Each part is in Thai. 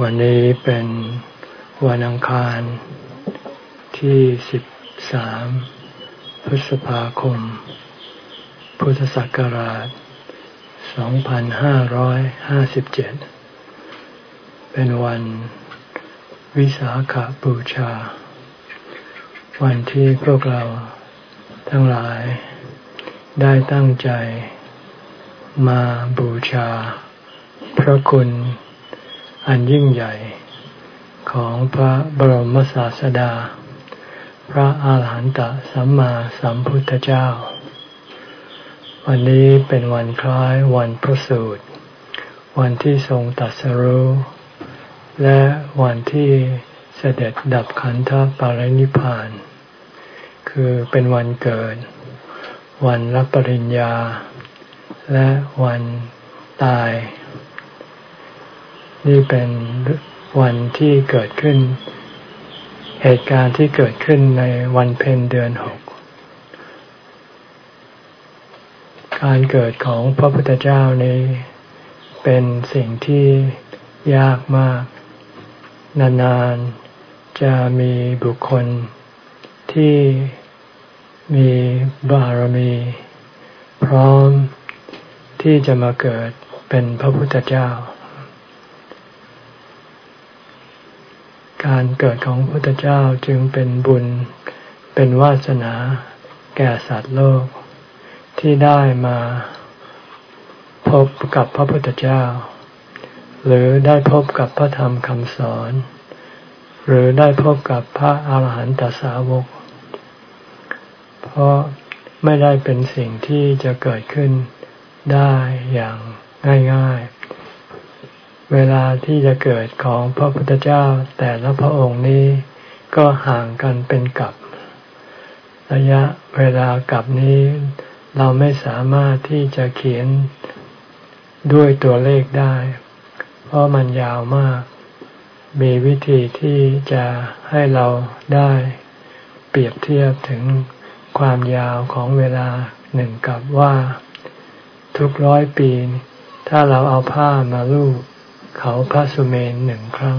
วันนี้เป็นวันอังคารที่สิบสามพฤษภาคม พุทธศักราชสองพันห้าร้อยห้าสิบเจ็ดเป็นวันวิสาขาบูชา วันที่พวกเราทั้งหลาย ได้ตั้งใจ มาบูชา พระคุณ อันยิ่งใหญ่ ของพระบรมศาสดา พระอาหารหันตสัมมาสัมพุทธเจ้า วันนี้เป็นวันคล้ายวันพระสูตร วันที่ทรงตัดสรู้และวันที่เสด็จดับขันธปรินิพาน คือเป็นวันเกิด วันรับปริญญา และวันตาย นี่เป็นวันที่เกิดขึ้น เหตุการณ์ที่เกิดขึ้นในวันเพ็ญเดือนหกการเกิดของพระพุทธเจ้านี้เป็นสิ่งที่ยากมาก นานๆจะมีบุคคลที่ มีบารมี พร้อมที่จะมาเกิดเป็นพระพุทธเจ้า การเกิดของพระพุทธเจ้าจึงเป็นบุญเป็นวาสนาแก่สัตว์โลก ที่ได้มาพบกับพระพุทธเจ้า หรือได้พบกับพระธรรมคำสอน หรือได้พบกับพระอาหารหันตสาวก เพราะไม่ได้เป็นสิ่งที่จะเกิดขึ้นได้อย่างง่ายๆ เวลาที่จะเกิดของพระพุทธเจ้าแต่ละพระองค์นี้ก็ห่างกันเป็นกับระยะเวลากับนี้ เราไม่สามารถที่จะเขียนด้วยตัวเลขได้ เพราะมันยาวมาก มีวิธีที่จะให้เราได้เปรียบเทียบถึง ความยาวของเวลาหนึ่งกับว่า ทุกร้อยปี ถ้าเราเอาผ้ามาลูบเขาพระสุเมนหนึ่งครั้ง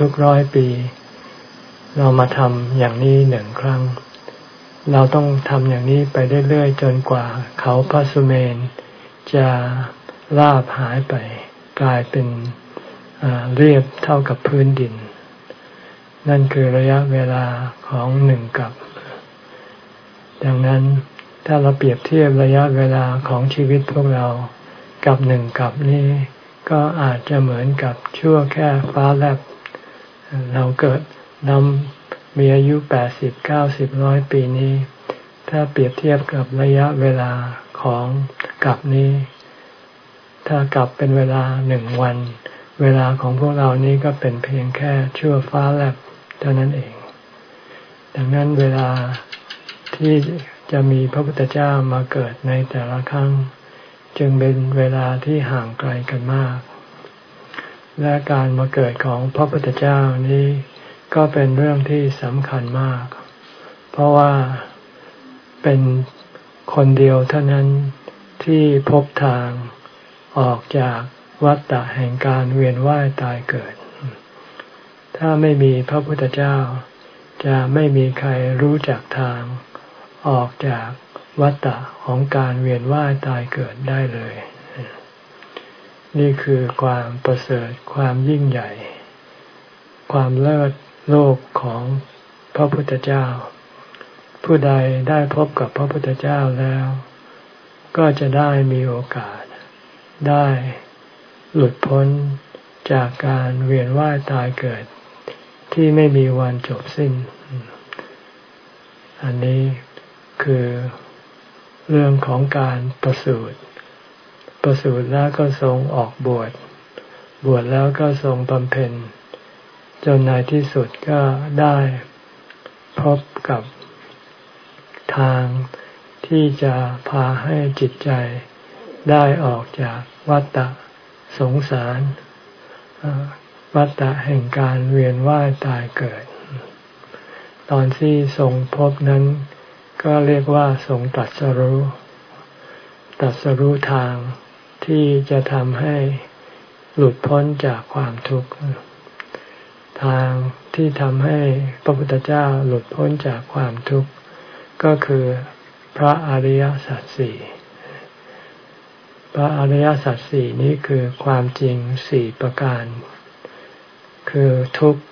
ทุกๆร้อยปี เรามาทำอย่างนี้หนึ่งครั้ง เราต้องทำอย่างนี้ไปเรื่อยๆจนกว่า เขาพระสุเมนจะลาบหายไปกลายเป็นเรียบเท่ากับพื้นดิน นั่นคือระยะเวลาของหนึ่งกับ ดังนั้นถ้าเราเปรียบเทียบระยะเวลาของชีวิตพวกเรากับหนึ่งกับนี้ ก็อาจจะเหมือนกับชั่วแค่ฟ้าแลบ เราเกิดนำมีอายุแปดสิบเก้าสิบร้อยปีนี้ ถ้าเปรียบเทียบกับระยะเวลาของกับนี้ ถ้ากลับเป็นเวลาหนึ่งวัน เวลาของพวกเรานี้ก็เป็นเพียงแค่ชั่วฟ้าแลบเท่านั้นเอง ดังนั้นเวลา ที่จะมีพระพุทธเจ้ามาเกิดในแต่ละครั้ง จึงเป็นเวลาที่ห่างไกลกันมาก และการมาเกิดของพระพุทธเจ้านี้ก็เป็นเรื่องที่สำคัญมาก เพราะว่าเป็นคนเดียวเท่านั้นที่พบทางออกจากวัฏฏะแห่งการเวียนว่ายตายเกิด ถ้าไม่มีพระพุทธเจ้า จะไม่มีใครรู้จักทาง ออกจากวัฏฏะของการเวียนว่ายตายเกิดได้เลย นี่คือความประเสริฐความยิ่งใหญ่ ความเลิศโลกของพระพุทธเจ้า ผู้ใดได้พบกับพระพุทธเจ้าแล้ว ก็จะได้มีโอกาส ได้หลุดพ้นจากการเวียนว่ายตายเกิด ที่ไม่มีวันจบสิ้น อันนี้ คือเรื่องของการประสูติประสูติแล้วก็ทรงออกบวช บวชแล้วก็ทรงบำเพ็ญ จนในที่สุดก็ได้พบกับทางที่จะพาให้จิตใจได้ออกจากวัฏฏะสงสาร วัฏฏะแห่งการเวียนว่ายตายเกิด ตอนที่ทรงพบนั้น ก็เรียกว่าทรงตัดสรู้ตัดสรู้ทางที่จะทำให้หลุดพ้นจากความทุกข์ทางที่ทำให้พระพุทธเจ้าหลุดพ้นจากความทุกข์ ก็คือพระอริยสัจสี่พระอริยสัจสี่นี้คือความจริงสี่ประการ คือทุกข์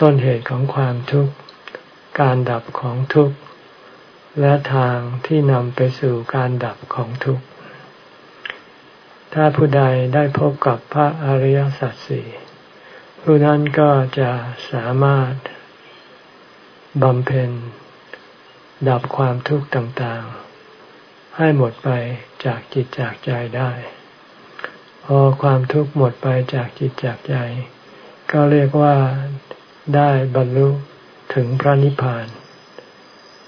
ต้นเหตุของความทุกข์ การดับของทุกข์ และทางที่นำไปสู่การดับของทุกข์ ถ้าผู้ใดได้พบกับพระอริยสัจสี่ผู้นั้นก็จะสามารถบำเพ็ญ ดับความทุกข์ต่างๆ ให้หมดไปจากจิตจากใจได้ พอความทุกข์หมดไปจากจิตจากใจ ก็เรียกว่าได้บรรลุ ถึงพระนิพพาน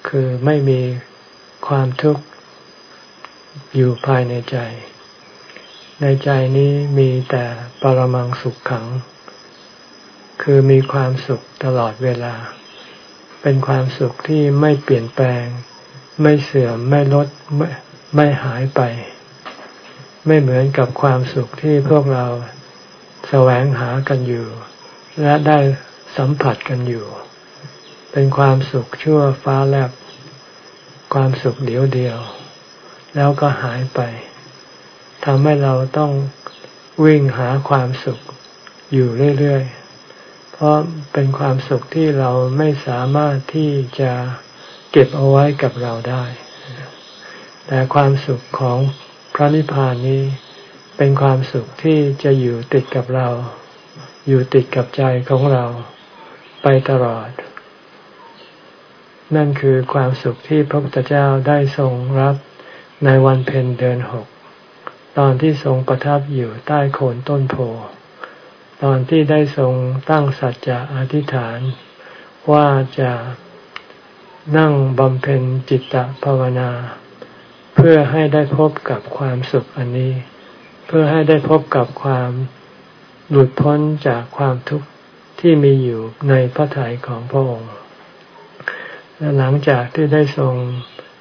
คือไม่มีความทุกข์อยู่ภายในใจ ในใจนี้มีแต่ปรมังสุขขัง คือมีความสุขตลอดเวลา เป็นความสุขที่ไม่เปลี่ยนแปลง ไม่เสื่อมไม่ลดไม่ไม่หายไป ไม่เหมือนกับความสุขที่พวกเราแสวงหากันอยู่ และได้สัมผัสกันอยู่ เป็นความสุขชั่วฟ้าแลบ ความสุขเดียวเดียว แล้วก็หายไปทำให้เราต้องวิ่งหาความสุขอยู่เรื่อยๆ เพราะเป็นความสุขที่เราไม่สามารถที่จะเก็บเอาไว้กับเราได้ แต่ความสุขของพระนิพพานนี้เป็นความสุขที่จะอยู่ติดกับเรา อยู่ติดกับใจของเราไปตลอด นั่นคือความสุขที่พระพุทธเจ้าได้ทรงรับในวันเพ็ญเดือนหก ตอนที่ทรงประทับอยู่ใต้โคนต้นโพ ตอนที่ได้ทรงตั้งสัจจะอธิษฐาน ว่าจะนั่งบำเพ็ญจิตตภาวนา เพื่อให้ได้พบกับความสุขอันนี้ เพื่อให้ได้พบกับความหลุดพ้นจากความทุกข์ที่มีอยู่ในพระทัยของพระองค์ และหลังจากที่ได้ทรง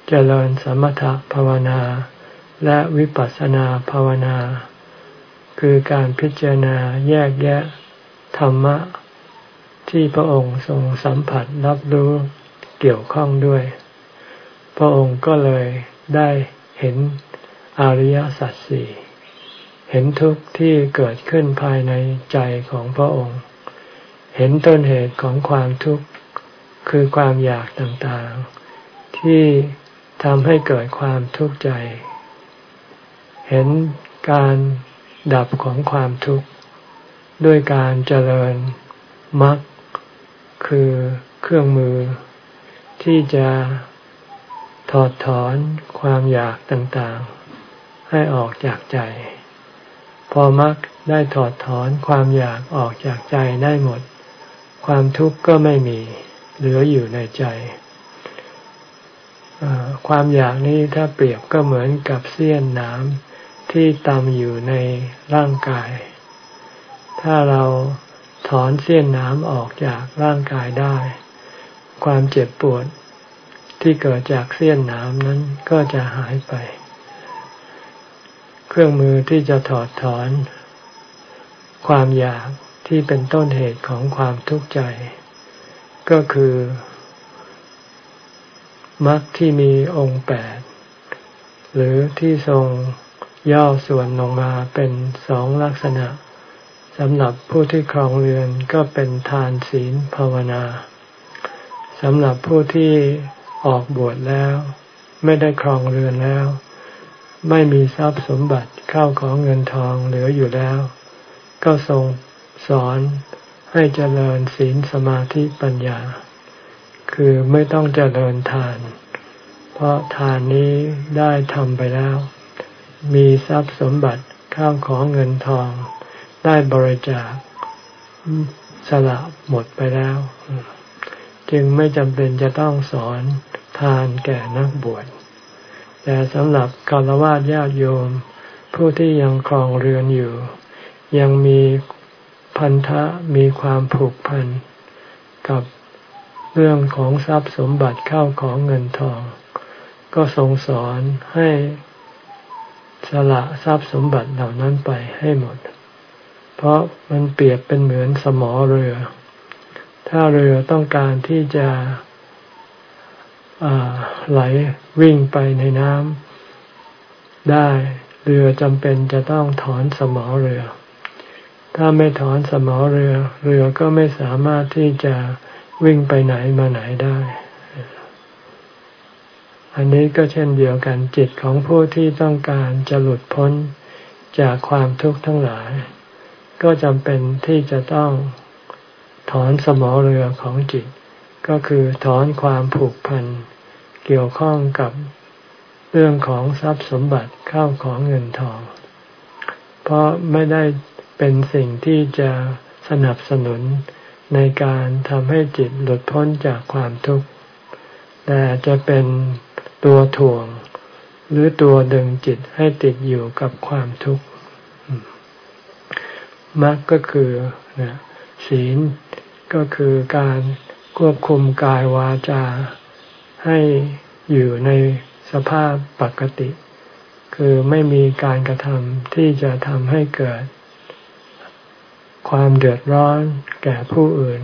เจริญสมถภาวนา และวิปัสสนาภาวนา คือการพิจารณาแยกแยะธรรมะ ที่พระองค์ทรงสัมผัสรับรู้เกี่ยวข้องด้วย พระองค์ก็เลยได้เห็นอริยสัจสี่เห็นทุกข์ที่เกิดขึ้นภายในใจของพระองค์ เห็นต้นเหตุของความทุกข์ คือความอยากต่างๆ ที่ทำให้เกิดความทุกข์ใจ เห็นการดับของความทุกข์ ด้วยการเจริญมรรคคือเครื่องมือ ที่จะถอดถอนความอยากต่างๆ ให้ออกจากใจ พอมักได้ถอดถอนความอยากออกจากใจได้หมด ความทุกข์ก็ไม่มี เหลืออยู่ในใจ ความอยากนี้ถ้าเปรียบก็เหมือนกับเสี้ยนน้ำที่ตามอยู่ในร่างกาย ถ้าเราถอนเสี้ยนน้ำออกจากร่างกายได้ ความเจ็บปวดที่เกิดจากเสี้ยนน้ำนั้นก็จะหายไป เครื่องมือที่จะถอดถอน ความอยากที่เป็นต้นเหตุของความทุกข์ใจ ก็คือมรรคที่มีองค์แปด หรือที่ทรงย่อส่วนลงมาเป็นสองลักษณะสำหรับผู้ที่ครองเรือนก็เป็นทานศีลภาวนาสำหรับผู้ที่ออกบวชแล้ว ไม่ได้ครองเรือนแล้ว ไม่มีทรัพย์สมบัติเข้าของเงินทองเหลืออยู่แล้ว ก็ทรงสอน ให้เจริญศีลสมาธิปัญญา คือไม่ต้องเจริญทาน เพราะทานนี้ได้ทำไปแล้ว มีทรัพย์สมบัติข้าวของเงินทอง ได้บริจาคสละหมดไปแล้ว จึงไม่จำเป็นจะต้องสอนทานแก่นักบวช แต่สำหรับกาลวาญาติโยม ผู้ที่ยังครองเรือนอยู่ ยังมี พันธะมีความผูกพันกับเรื่องของทรัพย์สมบัติเข้าของเงินทอง ก็ทรงสอนให้สละทรัพย์สมบัติเหล่านั้นไปให้หมด เพราะมันเปรียบเป็นเหมือนสมอเรือ ถ้าเรือต้องการที่จะไหลวิ่งไปในน้ำได้ เรือจำเป็นจะต้องถอนสมอเรือ ถ้าไม่ถอนสมอเรือ เรือก็ไม่สามารถที่จะวิ่งไปไหนมาไหนได้ อันนี้ก็เช่นเดียวกันจิตของผู้ที่ต้องการจะหลุดพ้นจากความทุกข์ทั้งหลาย ก็จำเป็นที่จะต้องถอนสมอเรือของจิต ก็คือถอนความผูกพัน เกี่ยวข้องกับเรื่องของทรัพย์สมบัติเข้าของเงินทอง เพราะไม่ได้ เป็นสิ่งที่จะสนับสนุนในการทำให้จิตหลุดพ้นจากความทุกข์ แต่จะเป็นตัวถ่วง หรือตัวดึงจิตให้ติดอยู่กับความทุกข์มรรคก็คือศีลก็คือการควบคุมกายวาจา ให้อยู่ในสภาพปกติ คือไม่มีการกระทำที่จะทำให้เกิด ความเดือดร้อนแก่ผู้อื่น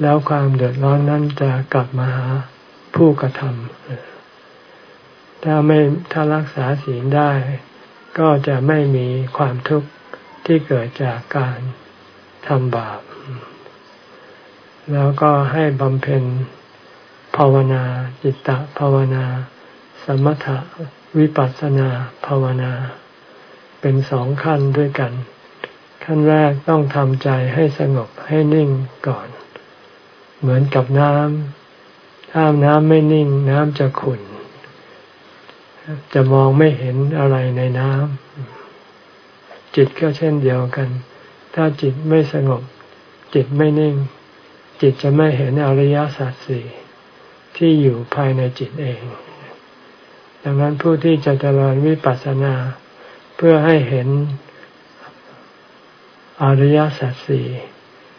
แล้วความเดือดร้อนนั้นจะกลับมาหาผู้กระทำถ้าไม่ถ้ารักษาศีลได้ ก็จะไม่มีความทุกข์ที่เกิดจากการทำบาป แล้วก็ให้บำเพ็ญภาวนาจิตตภาวนา สมถะวิปัสสนาภาวนา เป็นสองขั้นด้วยกัน ขั้นแรกต้องทำใจให้สงบให้นิ่งก่อน เหมือนกับน้ำถ้าน้ำไม่นิ่ง น้ำจะขุ่น จะมองไม่เห็นอะไรในน้ำจิตก็เช่นเดียวกัน ถ้าจิตไม่สงบ จิตไม่นิ่ง จิตจะไม่เห็นอริยสัจสี่ที่อยู่ภายในจิตเอง ดังนั้นผู้ที่จะเจริญวิปัสสนา เพื่อให้เห็น อริยสัจสี่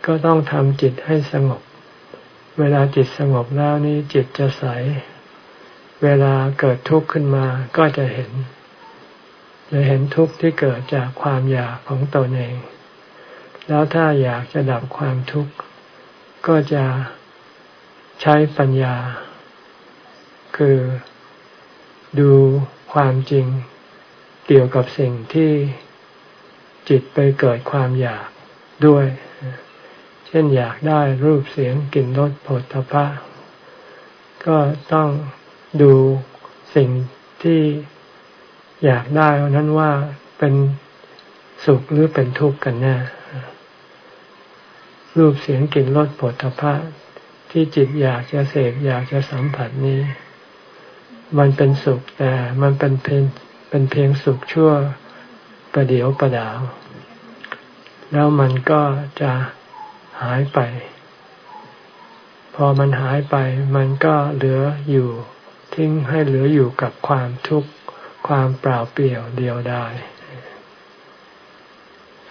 ก็ต้องทำจิตให้สงบ เวลาจิตสงบแล้วนี้จิตจะใส เวลาเกิดทุกข์ขึ้นมาก็จะเห็น จะเห็นทุกข์ที่เกิดจากความอยากของตนเอง แล้วถ้าอยากจะดับความทุกข์ ก็จะใช้ปัญญา คือดูความจริงเกี่ยวกับสิ่งที่ จิตไปเกิดความอยากด้วย เช่นอยากได้รูปเสียงกลิ่นรสผลทพะ ก็ต้องดูสิ่งที่อยากได้นั้นว่าเป็นสุขหรือเป็นทุกข์กันแน่รูปเสียงกลิ่นรสผลทพะ ที่จิตอยากจะเสกอยากจะสัมผัสนี้ มันเป็นสุขแต่มันเป็นเพียงเป็นเพียงสุขชั่ว ประเดียวประดาว แล้วมันก็จะหายไป พอมันหายไป มันก็เหลืออยู่ทิ้งให้เหลืออยู่กับความทุกข์ความเปล่าเปลี่ยวเดียวดาย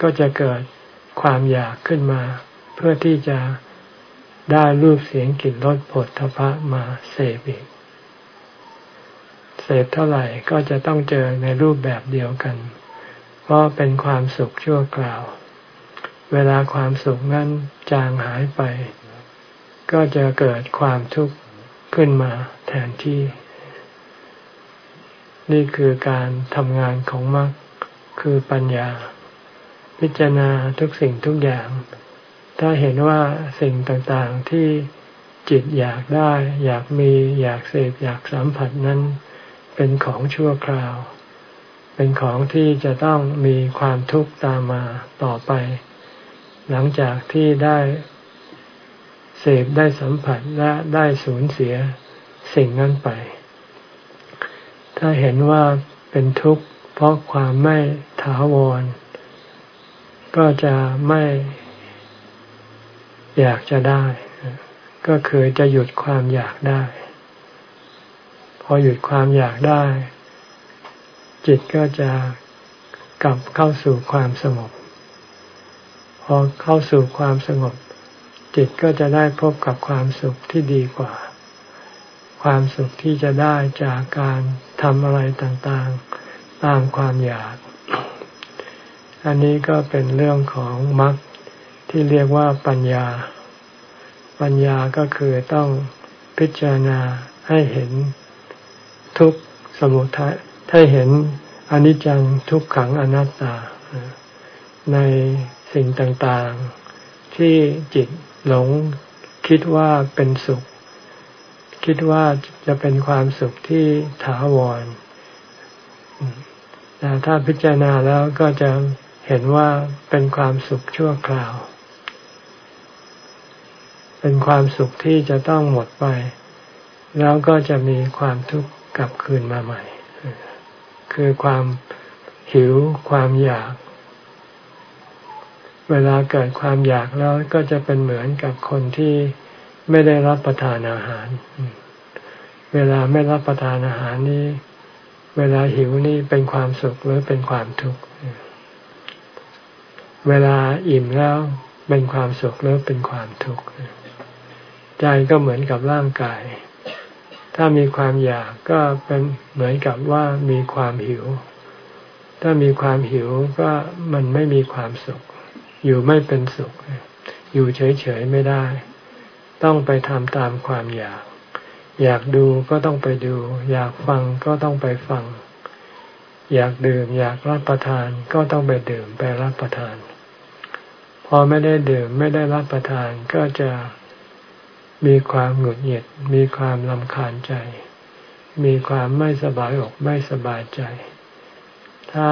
ก็จะเกิดความอยากขึ้นมา เพื่อที่จะได้รูปเสียงกลิ่นรสผลทพะมาเสพอีก เสพเท่าไหร่ก็จะต้องเจอในรูปแบบเดียวกัน เพราะเป็นความสุขชั่วคราว เวลาความสุขนั้นจางหายไป ก็จะเกิดความทุกข์ขึ้นมาแทนที่ นี่คือการทำงานของมรรคคือปัญญา พิจารณาทุกสิ่งทุกอย่าง ถ้าเห็นว่าสิ่งต่างๆที่จิตอยากได้ อยากมี อยากเสพอยากสัมผัสนั้น เป็นของชั่วคราว เป็นของที่จะต้องมีความทุกข์ตามมาต่อไป หลังจากที่ได้เสพได้สัมผัสและได้สูญเสียสิ่งนั้นไป ถ้าเห็นว่าเป็นทุกข์เพราะความไม่ถาวร ก็จะไม่อยากจะได้ ก็คือจะหยุดความอยากได้ พอหยุดความอยากได้ จิตก็จะกลับเข้าสู่ความสงบ พอเข้าสู่ความสงบ จิตก็จะได้พบกับความสุขที่ดีกว่า ความสุขที่จะได้จากการทำอะไรต่างๆ ตามความอยาก อันนี้ก็เป็นเรื่องของมรรคที่เรียกว่าปัญญา ปัญญาก็คือต้องพิจารณาให้เห็นทุกสมุทัย ถ้าเห็นอนิจจังทุกขังอนัตตา ในสิ่งต่างๆ ที่จิตหลงคิดว่าเป็นสุข คิดว่าจะเป็นความสุขที่ถาวรแต่ถ้าพิจารณาแล้วก็จะเห็นว่าเป็นความสุขชั่วคราว เป็นความสุขที่จะต้องหมดไป แล้วก็จะมีความทุกข์กลับคืนมาใหม่ คือความหิวความอยาก เวลาเกิดความอยากแล้วก็จะเป็นเหมือนกับคนที่ไม่ได้รับประทานอาหาร เวลาไม่รับประทานอาหารนี้เวลาหิวนี่เป็นความสุขหรือเป็นความทุกข์ เวลาอิ่มแล้วเป็นความสุขหรือเป็นความทุกข์ ใจก็เหมือนกับร่างกาย ถ้ามีความอยากก็เป็นเหมือนกับว่ามีความหิว ถ้ามีความหิวก็มันไม่มีความสุข อยู่ไม่เป็นสุข อยู่เฉยๆไม่ได้ ต้องไปทำตามความอยาก อยากดูก็ต้องไปดู อยากฟังก็ต้องไปฟัง อยากดื่ม อยากรับประทานก็ต้องไปดื่มไปรับประทาน พอไม่ได้ดื่มไม่ได้รับประทานก็จะ มีความหงุดหงิด มีความลำคาญใจ มีความไม่สบายอกไม่สบายใจ ถ้า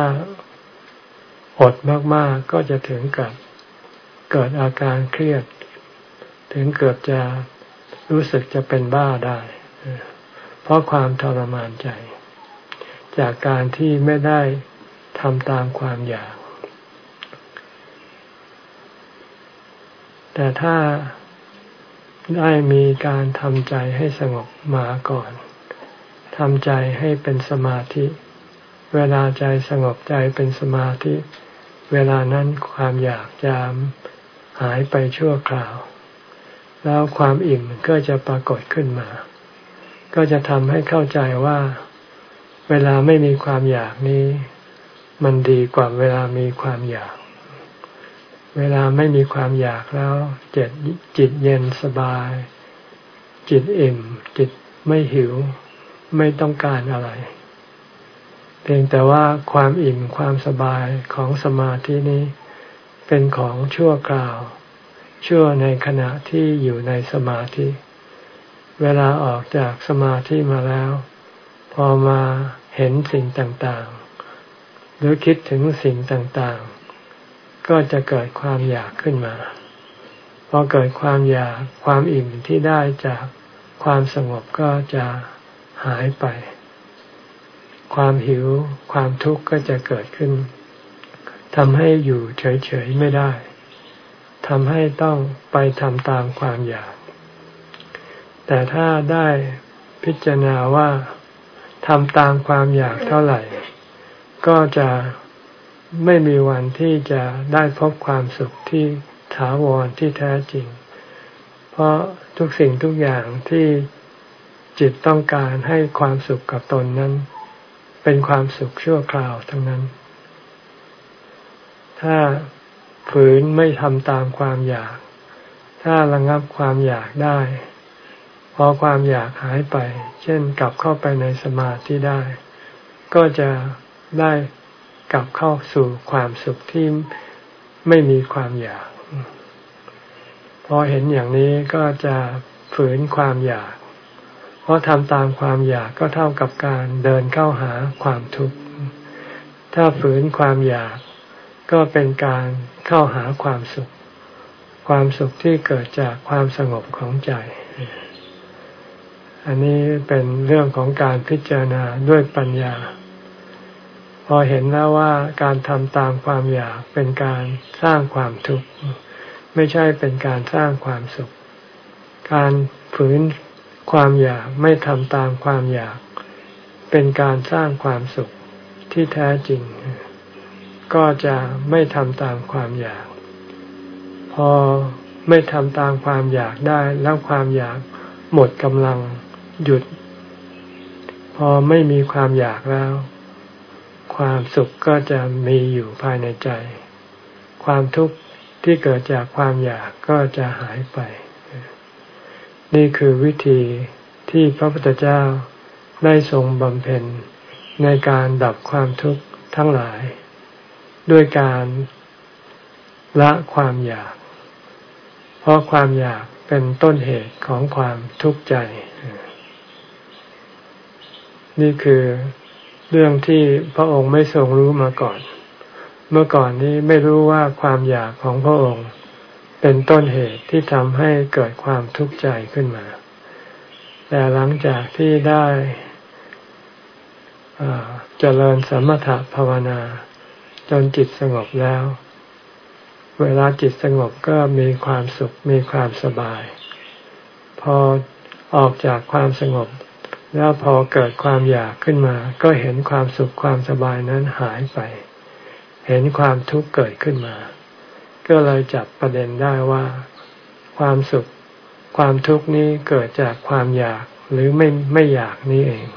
อดมากๆก็จะถึงกับเกิดอาการเครียด ถึงเกือบจะรู้สึกจะเป็นบ้าได้ เพราะความทรมานใจ จากการที่ไม่ได้ทำตามความอยาก แต่ถ้า ได้มีการทำใจให้สงบมาก่อนทำใจให้เป็นสมาธิ เวลาใจสงบใจเป็นสมาธิ เวลานั้นความอยากจะหายไปชั่วคราว แล้วความอิ่มก็จะปรากฏขึ้นมา ก็จะทำให้เข้าใจว่า เวลาไม่มีความอยากนี้ มันดีกว่าเวลามีความอยาก เวลาไม่มีความอยากแล้วจิตจิตเย็นสบาย จิตอิ่ม จิตไม่หิว ไม่ต้องการอะไร เพียงแต่ว่าความอิ่มความสบายของสมาธินี้ เป็นของชั่วคราว ชั่วในขณะที่อยู่ในสมาธิ เวลาออกจากสมาธิมาแล้ว พอมาเห็นสิ่งต่างๆ หรือคิดถึงสิ่งต่างๆ ก็จะเกิดความอยากขึ้นมา พอเกิดความอยากความอิ่มที่ได้จากความสงบก็จะหายไป ความหิวความทุกข์ก็จะเกิดขึ้นทำให้อยู่เฉยๆไม่ได้ทำให้ต้องไปทำตามความอยาก แต่ถ้าได้พิจารณาว่าทำตามความอยากเท่าไหร่ ก็จะ ไม่มีวันที่จะได้พบความสุขที่ถาวรที่แท้จริง เพราะทุกสิ่งทุกอย่างที่จิตต้องการให้ความสุขกับตนนั้น เป็นความสุขชั่วคราวทั้งนั้น ถ้าฝืนไม่ทำตามความอยาก ถ้าระงับความอยากได้ พอความอยากหายไป เช่นกลับเข้าไปในสมาธิได้ ก็จะได้ กลับเข้าสู่ความสุขที่ไม่มีความอยาก พอเห็นอย่างนี้ก็จะฝืนความอยาก เพราะทำตามความอยากก็เท่ากับการเดินเข้าหาความทุกข์ ถ้าฝืนความอยากก็เป็นการเข้าหาความสุข ความสุขที่เกิดจากความสงบของใจ อันนี้เป็นเรื่องของการพิจารณาด้วยปัญญา พอเห็นแล้วว่าการทำตามความอยากเป็นการสร้างความทุกข์ไม่ใช่เป็นการสร้างความสุข การฝืนความอยากไม่ทำตามความอยาก เป็นการสร้างความสุขที่แท้จริง ก็จะไม่ทำตามความอยาก พอไม่ทำตามความอยากได้แล้วความอยากหมดกำลังหยุด พอไม่มีความอยากแล้ว ความสุขก็จะมีอยู่ภายในใจ ความทุกข์ที่เกิดจากความอยากก็จะหายไป นี่คือวิธีที่พระพุทธเจ้าได้ทรงบำเพ็ญในการดับความทุกข์ทั้งหลาย ด้วยการละความอยาก เพราะความอยากเป็นต้นเหตุของความทุกข์ใจ นี่คือ เรื่องที่พระองค์ไม่ทรงรู้มาก่อน เมื่อก่อนนี้ไม่รู้ว่าความอยากของพระองค์ เป็นต้นเหตุที่ทำให้เกิดความทุกข์ใจขึ้นมา แต่หลังจากที่ได้เจริญสมถภาวนา จนจิตสงบแล้ว เวลาจิตสงบก็มีความสุขมีความสบาย พอออกจากความสงบ แล้วพอเกิดความอยากขึ้นมา ก็เห็นความสุขความสบายนั้นหายไป เห็นความทุกข์เกิดขึ้นมา ก็เลยจับประเด็นได้ว่า ความสุข ความทุกข์นี้เกิดจากความอยากหรือไม่ไม่อยากนี้เอง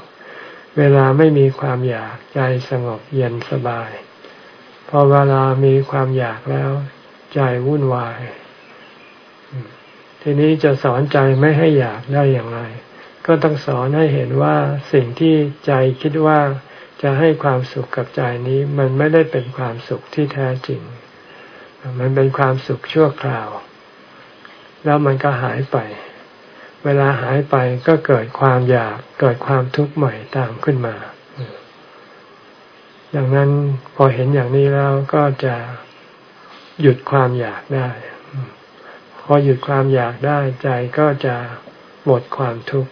เวลาไม่มีความอยากใจสงบเย็นสบาย พอเวลามีความอยากแล้ว ใจวุ่นวาย ทีนี้จะสอนใจไม่ให้อยากได้อย่างไร ก็ต้องสอนให้เห็นว่าสิ่งที่ใจคิดว่าจะให้ความสุขกับใจนี้มันไม่ได้เป็นความสุขที่แท้จริง มันเป็นความสุขชั่วคราว แล้วมันก็หายไป เวลาหายไปก็เกิดความอยากเกิดความทุกข์ใหม่ตามขึ้นมา ดังนั้นพอเห็นอย่างนี้แล้วก็จะหยุดความอยากได้ พอหยุดความอยากได้ใจก็จะ หมดความทุกข์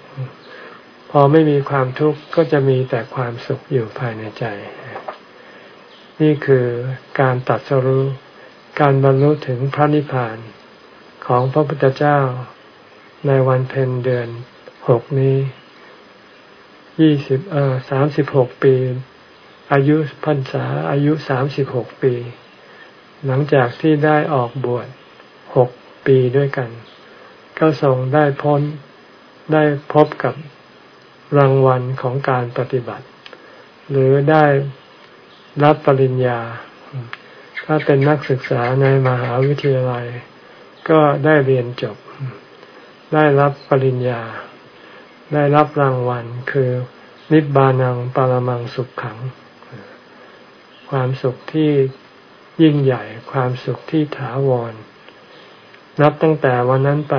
พอไม่มีความทุกข์ก็จะมีแต่ความสุขอยู่ภายในใจ นี่คือการตัดสรุการบรรลุถึงพระนิพพานของพระพุทธเจ้าในวันเพ็ญเดือนหกนี้ยี่สิบเอ่อสามสิบหกปี อายุพรรษาอายุสามสิบหกปี หลังจากที่ได้ออกบวชหกปีด้วยกัน ก็ทรงได้พ้น ได้พบกับรางวัลของการปฏิบัติ หรือได้รับปริญญา ถ้าเป็นนักศึกษาในมหาวิทยาลัย ก็ได้เรียนจบ ได้รับปริญญา ได้รับรางวัลคือนิบานังปรมังสุขขัง ความสุขที่ยิ่งใหญ่ ความสุขที่ถาวร นับตั้งแต่วันนั้นไป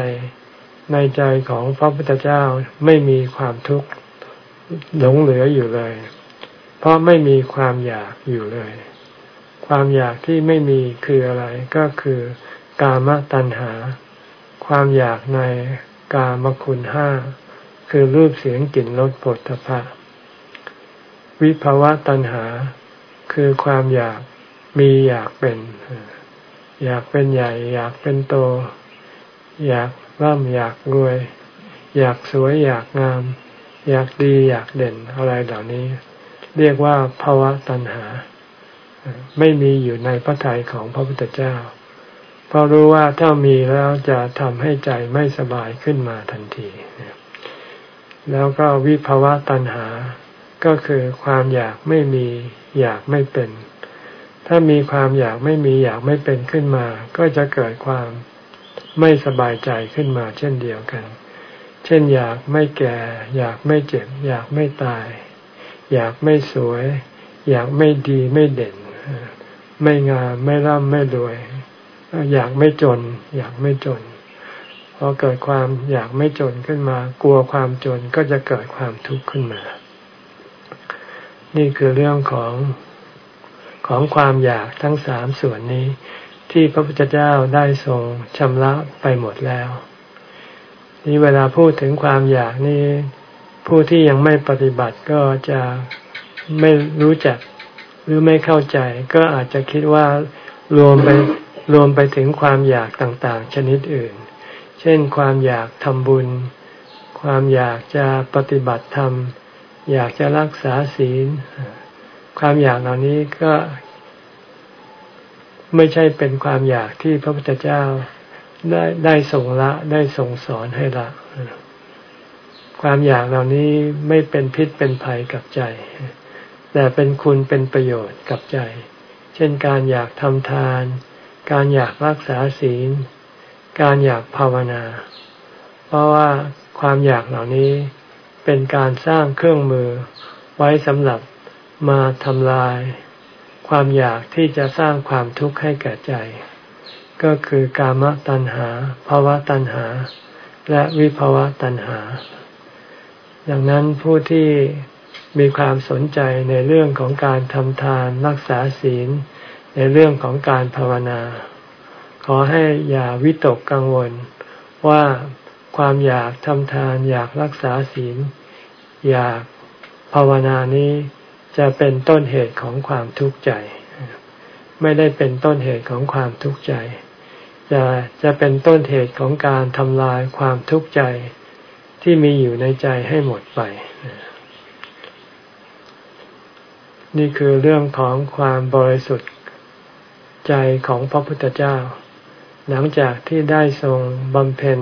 ในใจของพระพุทธเจ้าไม่มีความทุกข์หลงเหลืออยู่เลย เพราะไม่มีความอยากอยู่เลย ความอยากที่ไม่มีคืออะไรก็คือกามตัณหา ความอยากในกามคุณห้าคือรูปเสียงกลิ่นรสผลทพะวิภาวะตัณหา คือความอยากมีอยากเป็น อยากเป็นใหญ่ อยากเป็นโต อยาก ร่ำอยากรวย อยากสวยอยากงาม อยากดีอยากเด่นอะไรเหล่านี้ เรียกว่าภาวะตัณหา ไม่มีอยู่ในพระทัยของพระพุทธเจ้า เพราะรู้ว่าถ้ามีแล้วจะทำให้ใจไม่สบายขึ้นมาทันที แล้วก็วิภาวะตัณหาก็คือความอยากไม่มีอยากไม่เป็น ถ้ามีความอยากไม่มีอยากไม่เป็นขึ้นมา ก็จะเกิดความ ไม่สบายใจขึ้นมาเช่นเดียวกัน เช่นอยากไม่แก่ อยากไม่เจ็บ อยากไม่ตาย อยากไม่สวย อยากไม่ดีไม่เด่น ไม่งามไม่ร่ำไม่รวย อยากไม่จน อยากไม่จนพอเกิดความอยากไม่จนขึ้นมา กลัวความจนก็จะเกิดความทุกข์ขึ้นมา นี่คือเรื่องของของความอยากทั้งสามส่วนนี้ ที่พระพุทธเจ้าได้ทรงชำระไปหมดแล้ว นี่เวลาพูดถึงความอยากนี่ผู้ที่ยังไม่ปฏิบัติก็จะไม่รู้จักหรือไม่เข้าใจ ก็อาจจะคิดว่ารวมไปรวมไปถึงความอยากต่างๆ ชนิดอื่น เช่นความอยากทำบุญ ความอยากจะปฏิบัติธรรม อยากจะรักษาศีล ความอยากเหล่านี้ก็ ไม่ใช่เป็นความอยากที่พระพุทธเจ้าได้ได้ทรงละได้ทรงสอนให้ละความอยากเหล่านี้ไม่เป็นพิษเป็นภัยกับใจ แต่เป็นคุณเป็นประโยชน์กับใจ เช่นการอยากทำทาน การอยากรักษาศีล การอยากภาวนา เพราะว่าความอยากเหล่านี้เป็นการสร้างเครื่องมือไว้สำหรับมาทำลาย ความอยากที่จะสร้างความทุกข์ให้แก่ใจ ก็คือกามตัณหาภาวะตัณหา และวิภาวะตัณหา ดังนั้นผู้ที่มีความสนใจในเรื่องของการทำทานรักษาศีล ในเรื่องของการภาวนา ขอให้อย่าวิตกกังวล ว่าความอยากทำทานอยากรักษาศีล อยากภาวนานี้ จะเป็นต้นเหตุของความทุกข์ใจ ไม่ได้เป็นต้นเหตุของความทุกข์ใจ จะจะเป็นต้นเหตุของการทำลายความทุกข์ใจที่มีอยู่ในใจให้หมดไป นี่คือเรื่องของความบริสุทธิ์ใจของพระพุทธเจ้า หลังจากที่ได้ทรงบำเพ็ญ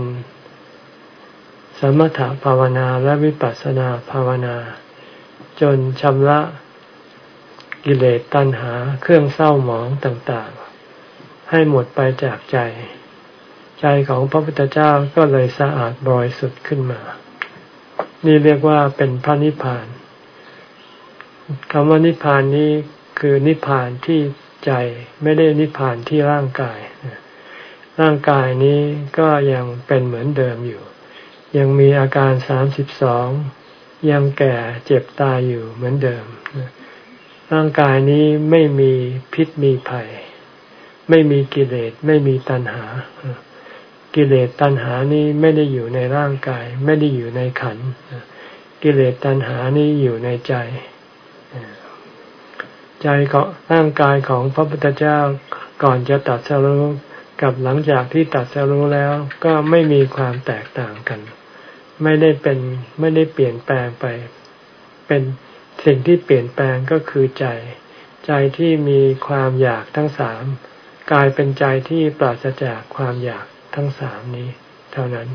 สมถภาวนาและวิปัสสนาภาวนา จนชำระ กิเลสตัณหาเครื่องเศร้าหมองต่างๆ ให้หมดไปจากใจ ใจของพระพุทธเจ้าก็เลยสะอาดบริสุทธิ์ขึ้นมา นี่เรียกว่าเป็นพระนิพพานคำว่านิพพานนี้คือนิพพานที่ใจไม่ได้นิพพานที่ร่างกาย ร่างกายนี้ก็ยังเป็นเหมือนเดิมอยู่ ยังมีอาการสามสิบสองยังแก่เจ็บตายอยู่เหมือนเดิม ร่างกายนี้ไม่มีพิษมีภัย ไม่มีกิเลสไม่มีตัณหา กิเลสตัณหานี้ไม่ได้อยู่ในร่างกาย ไม่ได้อยู่ในขัน กิเลสตัณหานี้อยู่ในใจ ใจของร่างกายของพระพุทธเจ้าก่อนจะตัดสรุปกับหลังจากที่ตัดสรู้แล้วก็ไม่มีความแตกต่างกัน ไม่ได้เป็นไม่ได้เปลี่ยนแปลงไป เป็น สิ่งที่เปลี่ยนแปลงก็คือใจ ใจที่มีความอยากทั้งสามกลายเป็นใจที่ปราศจากความอยากทั้งสามนี้ เท่านั้น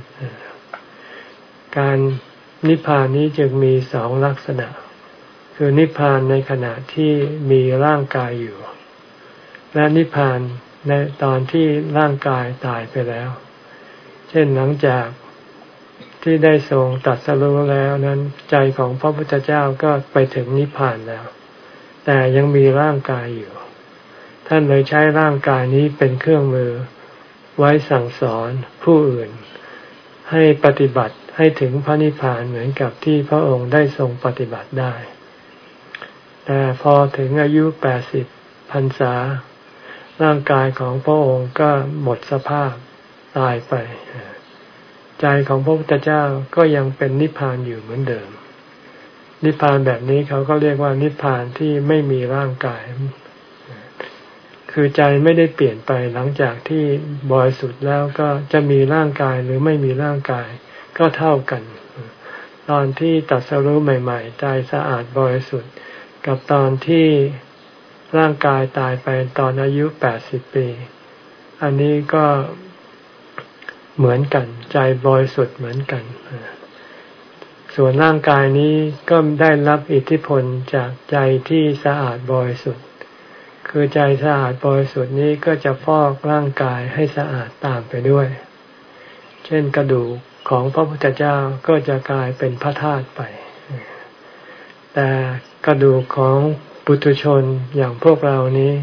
การนิพพานนี้จึงมีสองลักษณะ คือนิพพานในขณะที่มีร่างกายอยู่ และนิพพานในตอนที่ร่างกายตายไปแล้ว เช่นหลังจาก ที่ได้ทรงตัดสรู้แล้วนั้นใจของพระพุทธเจ้าก็ไปถึงนิพพานแล้ว แต่ยังมีร่างกายอยู่ ท่านเลยใช้ร่างกายนี้เป็นเครื่องมือ ไว้สั่งสอนผู้อื่น ให้ปฏิบัติให้ถึงพระนิพพานเหมือนกับที่พระองค์ได้ทรงปฏิบัติได้ แต่พอถึงอายุแปดสิบพรรษา ร่างกายของพระองค์ก็หมดสภาพตายไป ใจของพระพุทธเจ้าก็ยังเป็นนิพพานอยู่เหมือนเดิม นิพพานแบบนี้เขาก็เรียกว่านิพพานที่ไม่มีร่างกาย คือใจไม่ได้เปลี่ยนไปหลังจากที่บริสุทธิ์แล้วก็จะมีร่างกายหรือไม่มีร่างกายก็เท่ากัน ตอนที่ตัดสรู้ใหม่ ๆ ใจสะอาดบริสุทธิ์ กับตอนที่ร่างกายตายไปตอนอายุแปดสิบปี อันนี้ก็ เหมือนกัน ใจบริสุทธิ์เหมือนกัน ส่วนร่างกายนี้ก็ได้รับอิทธิพลจากใจที่สะอาดบริสุทธิ์ คือใจสะอาดบริสุทธิ์นี้ก็จะฟอกร่างกายให้สะอาดตามไปด้วย เช่นกระดูกของพระพุทธเจ้าก็จะกลายเป็นพระธาตุไป แต่กระดูกของปุถุชนอย่างพวกเรานี้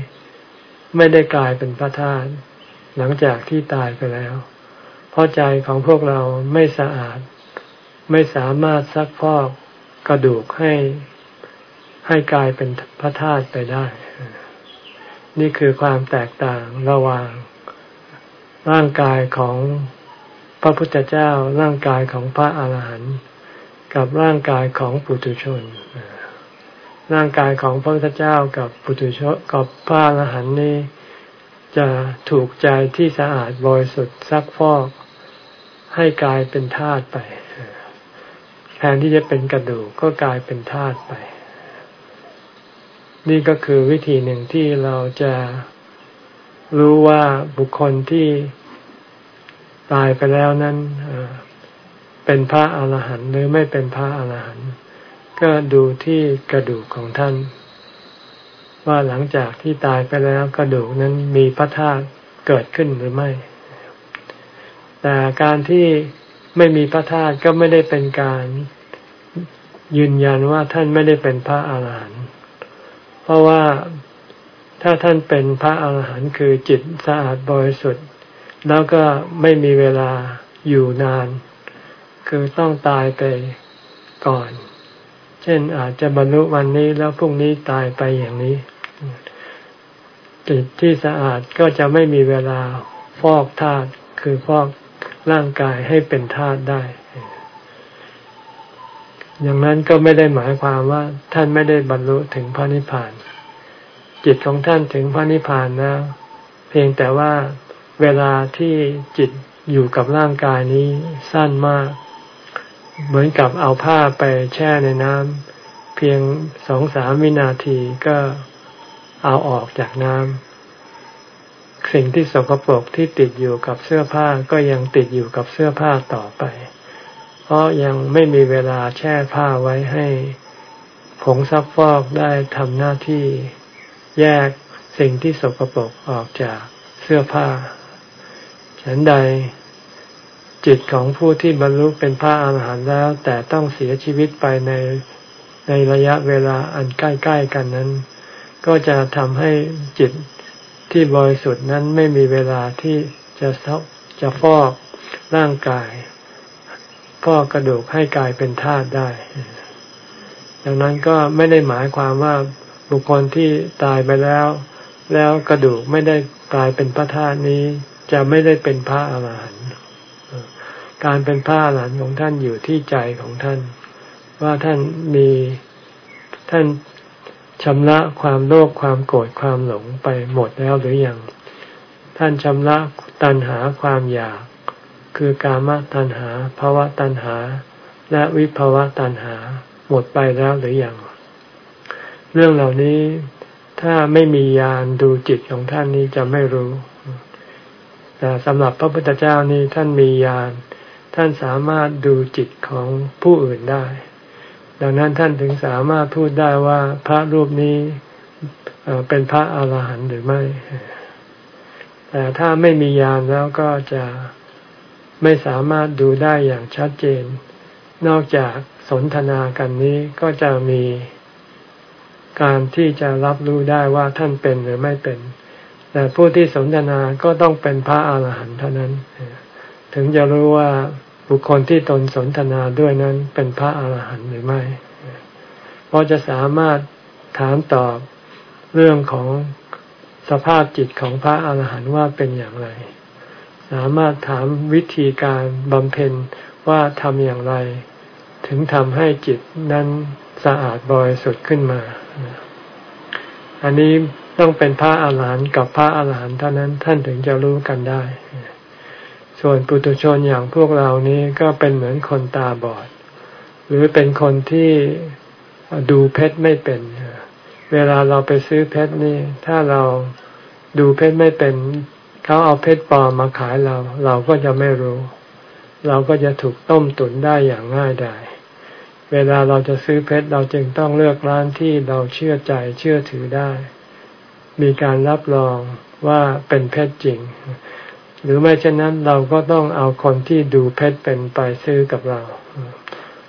ไม่ได้กลายเป็นพระธาตุหลังจากที่ตายไปแล้ว ราะใจของพวกเราไม่สะอาด ไม่สามารถซักพอกกระดูกให้ให้กลายเป็นพระธาตุไปได้ นี่คือความแตกต่างระหว่างร่างกายของพระพุทธเจ้าร่างกายของพระอาหารหันต์กับร่างกายของปุถุชน ร่างกายของพระพุทธเจ้ากับปุถุชนกับพระอรหันต์นี้ จะถูกใจที่สะอาดบริสุทธิ์ซักฟอก ให้กลายเป็นธาตุไป แทนที่จะเป็นกระดูกก็กลายเป็นธาตุไป นี่ก็คือวิธีหนึ่งที่เราจะรู้ว่าบุคคลที่ตายไปแล้วนั้นเป็นพระอาหารหันต์หรือไม่เป็นพระอาหารหันต์ก็ดูที่กระดูกของท่าน ว่าหลังจากที่ตายไปแล้วกระดูกนั้นมีพระธาตุเกิดขึ้นหรือไม่ แต่การที่ไม่มีพระธาตุก็ไม่ได้เป็นการยืนยันว่าท่านไม่ได้เป็นพระอาหารหันต์เพราะว่าถ้าท่านเป็นพระอาหารหันต์คือจิตสะอาดบริสุทธิ์ แล้วก็ไม่มีเวลาอยู่นาน คือต้องตายไปก่อน เช่นอาจจะบรรลุวันนี้แล้วพรุ่งนี้ตายไปอย่างนี้ จิตที่สะอาดก็จะไม่มีเวลาฟอกธาตุคือฟอก ร่างกายให้เป็นธาตุได้ อย่างนั้นก็ไม่ได้หมายความว่า ท่านไม่ได้บรรลุถึงพระนิพพาน จิตของท่านถึงพระนิพพานแล้ว เพียงแต่ว่าเวลาที่จิตอยู่กับร่างกายนี้สั้นมาก เหมือนกับเอาผ้าไปแช่ในน้ำเพียงสองสามวินาทีก็เอาออกจากน้ำ สิ่งที่สกปรกที่ติดอยู่กับเสื้อผ้าก็ยังติดอยู่กับเสื้อผ้าต่อไป เพราะยังไม่มีเวลาแช่ผ้าไว้ให้ผงซักฟอกได้ทำหน้าที่แยกสิ่งที่สกปรกออกจากเสื้อผ้า ฉันใดจิตของผู้ที่บรรลุเป็นพระอาหารหันต์แล้ว แต่ต้องเสียชีวิตไปในในระยะเวลาอันใกล้ ๆ กันนั้น ก็จะทำให้จิต ที่บริสุทธิ์นั้นไม่มีเวลาที่จะจะฟอกร่างกายฟอกกระดูกให้กลายเป็นธาตุได้ ดังนั้นก็ไม่ได้หมายความว่าบุคคลที่ตายไปแล้ว แล้วกระดูกไม่ได้กลายเป็นพระธาตุนี้ จะไม่ได้เป็นพระอาหารหันต์การเป็นพระอาหารหันต์ของท่านอยู่ที่ใจของท่าน ว่าท่านมีท่าน ชำระความโลภความโกรธความหลงไปหมดแล้วหรือยัง ท่านชำระตัณหาความอยาก คือกามตัณหาภาวะตัณหา และวิภาวะตัณหาหมดไปแล้วหรือยัง เรื่องเหล่านี้ถ้าไม่มียานดูจิตของท่านนี้จะไม่รู้ แต่สำหรับพระพุทธเจ้านี้ท่านมียาน ท่านสามารถดูจิตของผู้อื่นได้ ดังนั้นท่านถึงสามารถพูดได้ว่าพระรูปนี้เป็นพระอาหารหันต์หรือไม่ แต่ถ้าไม่มียานแล้วก็จะไม่สามารถดูได้อย่างชัดเจน นอกจากสนทนากันนี้ก็จะมีการที่จะรับรู้ได้ว่าท่านเป็นหรือไม่เป็น แต่ผู้ที่สนทนาก็ต้องเป็นพระอาหารหันต์เท่านั้น ถึงจะรู้ว่า บุคคลที่ตนสนทนาด้วยนั้นเป็นพระอาหารหันต์หรือไม่ เพราะจะสามารถถามตอบเรื่องของสภาพจิตของพระอาหารหันต์ว่าเป็นอย่างไร สามารถถามวิธีการบำเพ็ญว่าทำอย่างไร ถึงทำให้จิตนั้นสะอาดบริสุทธิ์ขึ้นมา อันนี้ต้องเป็นพระอาหารหันต์กับพระอาหารหันต์เท่านั้นท่านถึงจะรู้กันได้ ส่วนปุถุชนอย่างพวกเรานี้ก็เป็นเหมือนคนตาบอด หรือเป็นคนที่ดูเพชรไม่เป็น เวลาเราไปซื้อเพชรนี่ ถ้าเราดูเพชรไม่เป็น เขาเอาเพชรปลอมมาขายเรา เราก็จะไม่รู้ เราก็จะถูกต้มตุ๋นได้อย่างง่ายดายเวลาเราจะซื้อเพชรเราจึงต้องเลือกร้านที่เราเชื่อใจเชื่อถือได้ มีการรับรองว่าเป็นเพชรจริง หรือไม่เช่นนั้นเราก็ต้องเอาคนที่ดูเพชรเป็นไปซื้อกับเรา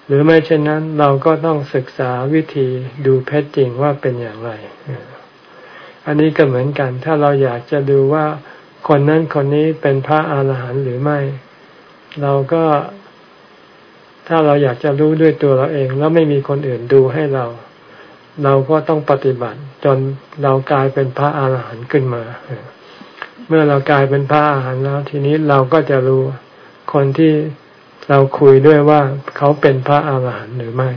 หรือไม่เช่นนั้นเราก็ต้องศึกษาวิธีดูเพชรจริงว่าเป็นอย่างไร อันนี้ก็เหมือนกัน ถ้าเราอยากจะดูว่าคนนั้นคนนี้เป็นพระอาหารหันต์หรือไม่ เราก็ถ้าเราอยากจะรู้ด้วยตัวเราเอง แล้วไม่มีคนอื่นดูให้เรา เราก็ต้องปฏิบัติ จนเรากลายเป็นพระอาหารหันต์ขึ้นมา เมื่อเรากลายเป็นพระอาหารหันต์แล้ว ทีนี้เราก็จะรู้คนที่เราคุยด้วยว่าเขาเป็นพระอาหารหันต์หรือไม่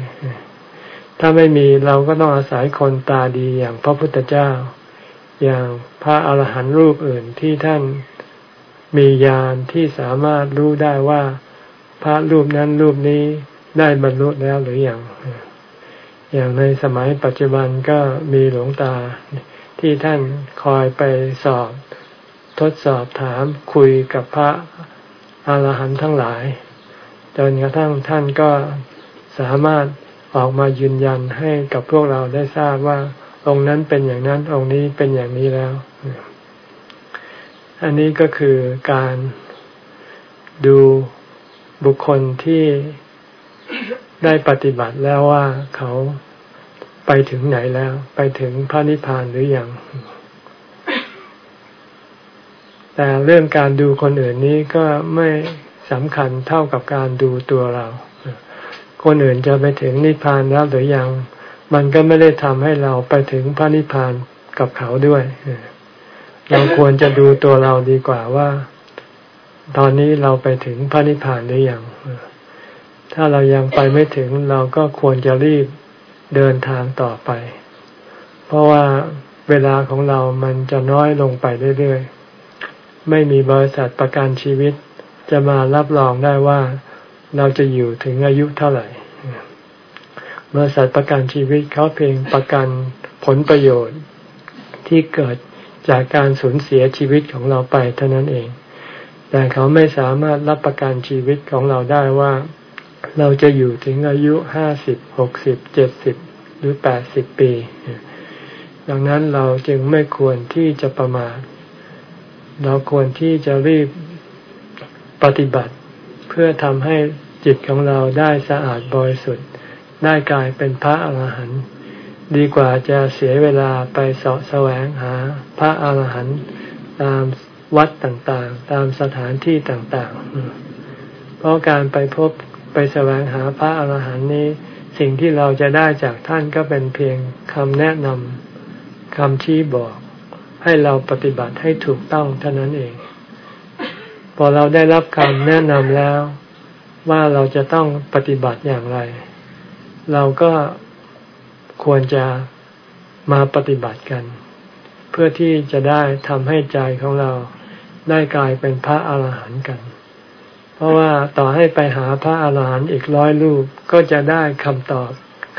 ถ้าไม่มีเราก็ต้องอาศัยคนตาดีอย่างพระพุทธเจ้า อย่างพระอาหารหันต์รูปอื่นที่ท่านมีญาณที่สามารถรู้ได้ว่า พระรูปนั้นรูปนี้ได้บรรลุแล้วหรืออยังอย่างในสมัยปัจจุบันก็มีหลวงตาที่ท่านคอยไปสอบ ทดสอบถามคุยกับพระอาหารหันต์ทั้งหลาย จนกระทั่งท่านก็สามารถออกมายืนยันให้กับพวกเราได้ทราบว่า องค์นั้นเป็นอย่างนั้นองค์นี้เป็นอย่างนี้แล้ว อันนี้ก็คือการดูบุคคลที่ได้ปฏิบัติแล้วว่าเขาไปถึงไหนแล้ว ไปถึงพระนิพพานหรืออยัง แต่เรื่องการดูคนอื่นนี้ก็ไม่สำคัญเท่ากับการดูตัวเรา คนอื่นจะไปถึงนิพพานแล้วหรือยัง มันก็ไม่ได้ทำให้เราไปถึงพระนิพพานกับเขาด้วย เราควรจะดูตัวเราดีกว่าว่า ตอนนี้เราไปถึงพระนิพพานหรือยัง ถ้าเรายังไปไม่ถึงเราก็ควรจะรีบเดินทางต่อไป เพราะว่าเวลาของเรามันจะน้อยลงไปเรื่อยๆ ไม่มีบริษัทประกันชีวิต จะมารับรองได้ว่าเราจะอยู่ถึงอายุเท่าไหร่ บริษัทประกันชีวิตเขาเพียงประกันผลประโยชน์ที่เกิดจากการสูญเสียชีวิตของเราไปเท่านั้นเอง แต่เขาไม่สามารถรับประกันชีวิตของเราได้ว่า เราจะอยู่ถึงอายุห้าสิบหกสิบเจ็ดสิบหรือแปดสิบปี ดังนั้นเราจึงไม่ควรที่จะประมาท เราควรที่จะรีบปฏิบัติเพื่อทำให้จิตของเราได้สะอาดบริสุทธิ์ ได้กลายเป็นพระอาหารหันต์ดีกว่าจะเสียเวลาไปสาะแสวงหาพระอาหารหันต์ตามวัดต่างๆ ตามสถานที่ต่างๆ เพราะการไปพบไปแสวงหาพระอาหารหันต์นี้ สิ่งที่เราจะได้จากท่านก็เป็นเพียงคำแนะนำคำชี้บอก ให้เราปฏิบัติให้ถูกต้องเท่านั้นเอง พอเราได้รับคำแนะนำแล้วว่าเราจะต้องปฏิบัติอย่างไร เราก็ควรจะมาปฏิบัติกัน เพื่อที่จะได้ทำให้ใจของเราได้กลายเป็นพระอาหารหันต์กัน เพราะว่าต่อให้ไปหาพระอาหารหันต์อีกร้อยรูปก็จะได้คำตอบ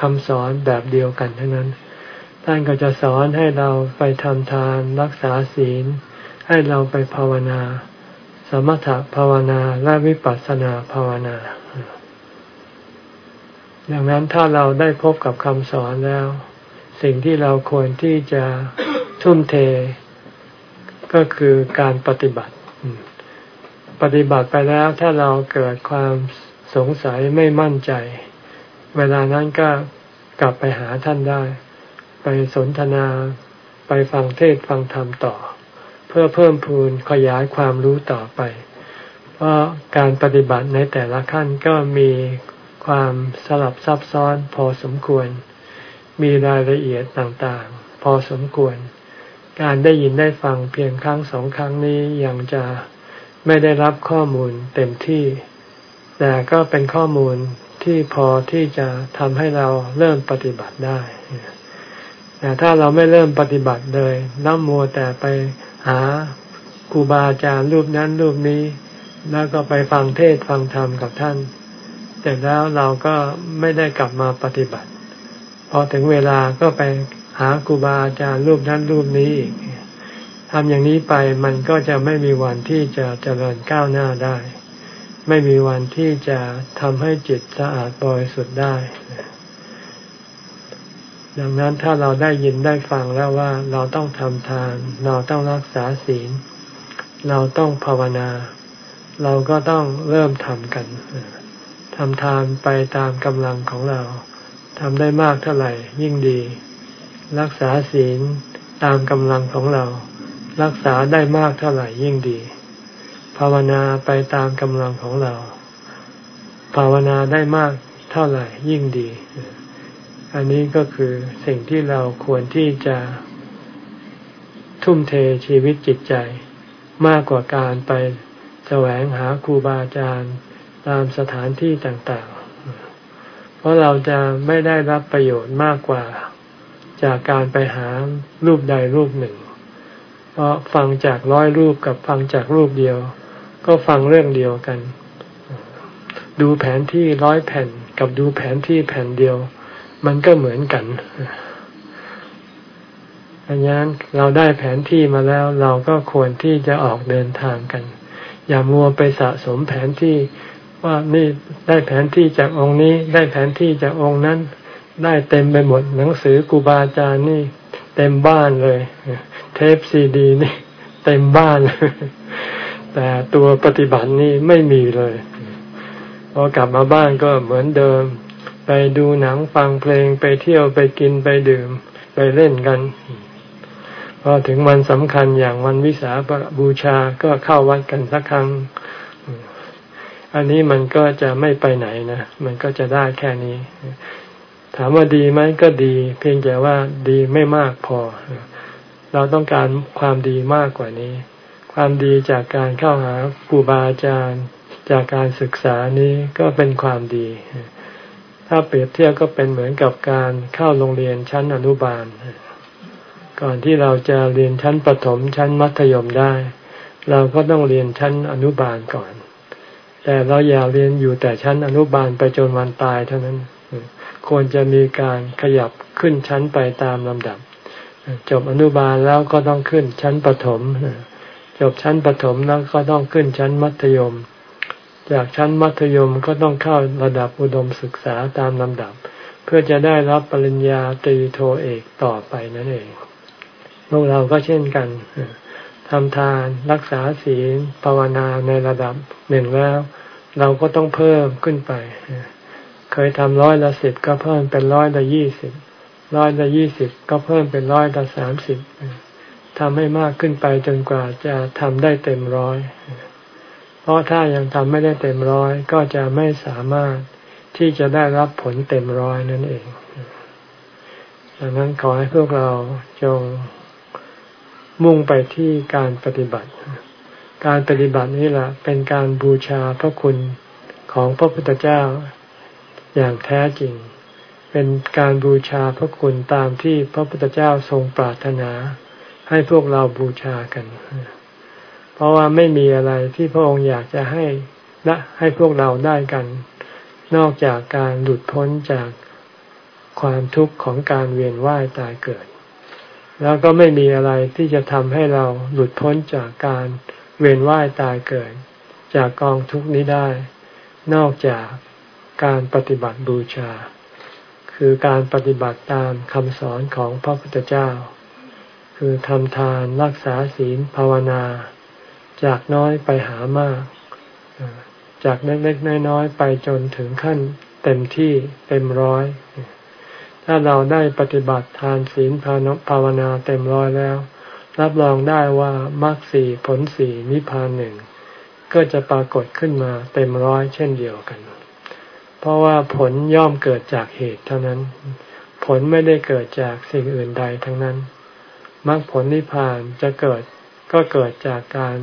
คำสอนแบบเดียวกันเท่านั้น ท่านก็จะสอนให้เราไปทำทานรักษาศีล ให้เราไปภาวนา สมถภาวนาและวิปัสสนาภาวนา ดังนั้นถ้าเราได้พบกับคำสอนแล้ว สิ่งที่เราควรที่จะทุ่มเท ก็คือการปฏิบัติ ปฏิบัติไปแล้วถ้าเราเกิดความสงสัยไม่มั่นใจ เวลานั้นก็กลับไปหาท่านได้ ไปสนทนาไปฟังเทศฟังธรรมต่อ เพื่อเพิ่มพูนขยายความรู้ต่อไป เพราะการปฏิบัติในแต่ละขั้นก็มีความสลับซับซ้อนพอสมควร มีรายละเอียดต่างๆ พอสมควร การได้ยินได้ฟังเพียงครั้งสองครั้งนี้ยังจะไม่ได้รับข้อมูลเต็มที่ แต่ก็เป็นข้อมูลที่พอที่จะทำให้เราเริ่มปฏิบัติได้ แต่ถ้าเราไม่เริ่มปฏิบัติเลยน้ำมัวแต่ไปหาครูบาอาจารย์รูปนั้นรูปนี้ แล้วก็ไปฟังเทศฟังธรรมกับท่านแต่แล้วเราก็ไม่ได้กลับมาปฏิบัติ พอถึงเวลาก็ไปหาครูบาอาจารย์รูปนั้นรูปนี้อีกทำอย่างนี้ไปมันก็จะไม่มีวันที่จะเจริญก้าวหน้าได้ ไม่มีวันที่จะทำให้จิตสะอาดบริสุทธิ์ได้ ดังนั้นถ้าเราได้ยินได้ฟังแล้วว่าเราต้องทำทาน เราต้องรักษาศีล เราต้องภาวนา เราก็ต้องเริ่มทำกันทำทานไปตามกำลังของเราทำได้มากเท่าไหร่ยิ่งดี รักษาศีลตามกำลังของเรา รักษาได้มากเท่าไหร่ยิ่งดี ภาวนาไปตามกำลังของเรา ภาวนาได้มากเท่าไหร่ยิ่งดี อันนี้ก็คือสิ่งที่เราควรที่จะทุ่มเทชีวิตจิตใจ มากกว่าการไปแสวงหาครูบาอาจารย์ตามสถานที่ต่างๆ เพราะเราจะไม่ได้รับประโยชน์มากกว่า จากการไปหารูปใดรูปหนึ่ง เพราะฟังจากร้อยรูปกับฟังจากรูปเดียว ก็ฟังเรื่องเดียวกัน ดูแผนที่ร้อยแผ่นกับดูแผนที่แผ่นเดียว มันก็เหมือนกันดังนั้นเราได้แผนที่มาแล้ว เราก็ควรที่จะออกเดินทางกัน อย่ามัวไปสะสมแผนที่ว่านี่ได้แผนที่จากองค์นี้ ได้แผนที่จากองค์นั้น ได้เต็มไปหมดหนังสือกูบาอาจารย์นี่ เต็มบ้านเลย เทปซีดีนี่ เต็มบ้านแต่ตัวปฏิบัตินี่ไม่มีเลยพอกลับมาบ้านก็เหมือนเดิม ไปดูหนังฟังเพลงไปเที่ยวไปกินไปดื่ม ไปเล่นกัน พอถึงวันสำคัญอย่างวันวิสาบูชาก็เข้าวัดกันสักครั้ง อันนี้มันก็จะไม่ไปไหนนะ มันก็จะได้แค่นี้ ถามว่าดีไหมก็ดี เพียงแต่ว่าดีไม่มากพอ เราต้องการความดีมากกว่านี้ ความดีจากการเข้าหาครูบาอาจารย์ จากการศึกษานี้ก็เป็นความดี ถ้าเปรียบเทียบก็เป็นเหมือนกับการเข้าโรงเรียนชั้นอนุบาล ก่อนที่เราจะเรียนชั้นประถมชั้นมัธยมได้ เราก็ต้องเรียนชั้นอนุบาลก่อน แต่เราอย่าเรียนอยู่แต่ชั้นอนุบาลไปจนวันตายเท่านั้น ควรจะมีการขยับขึ้นชั้นไปตามลำดับ จบอนุบาลแล้วก็ต้องขึ้นชั้นประถม จบชั้นประถมแล้วก็ต้องขึ้นชั้นมัธยม จากชั้นมัธยมก็ต้องเข้าระดับอุดมศึกษาตามลำดับ เพื่อจะได้รับปริญญาตรีโทเอกต่อไปนั่นเอง พวกเราก็เช่นกันทำทานรักษาศีลภาวนาในระดับหนึ่งแล้ว เราก็ต้องเพิ่มขึ้นไป เคยทำร้อยละสิบก็เพิ่มเป็นร้อยละยี่สิบร้อยละยี่สิบก็เพิ่มเป็นร้อยละสามสิบทำให้มากขึ้นไปจนกว่าจะทำได้เต็มร้อย เพราะถ้ายังทำไม่ได้เต็มร้อยก็จะไม่สามารถที่จะได้รับผลเต็มร้อยนั่นเอง ดังนั้นขอให้พวกเราจงมุ่งไปที่การปฏิบัติ การปฏิบัตินี้แหละเป็นการบูชาพระคุณของพระพุทธเจ้าอย่างแท้จริง เป็นการบูชาพระคุณตามที่พระพุทธเจ้าทรงปรารถนาให้พวกเราบูชากัน เพราะว่าไม่มีอะไรที่พระองค์อยากจะให้และให้พวกเราได้กัน นอกจากการหลุดพ้นจากความทุกข์ของการเวียนว่ายตายเกิด แล้วก็ไม่มีอะไรที่จะทำให้เราหลุดพ้นจากการเวียนว่ายตายเกิด จากกองทุกนี้ได้ นอกจากการปฏิบัติบูชา คือการปฏิบัติตามคำสอนของพระพุทธเจ้า คือทำทานรักษาศีลภาวนา จากน้อยไปหามาก จากเล็กๆน้อยๆไปจนถึงขั้นเต็มที่เต็มร้อย ถ้าเราได้ปฏิบัติทานศีลภาวนาเต็มร้อยแล้ว รับรองได้ว่ามรรคสี่ผลสี่นิพพานหนึ่งก็จะปรากฏขึ้นมาเต็มร้อยเช่นเดียวกัน เพราะว่าผลย่อมเกิดจากเหตุเท่านั้น ผลไม่ได้เกิดจากสิ่งอื่นใดทั้งนั้นมรรคผลนิพพานจะเกิด ก็เกิดจากการ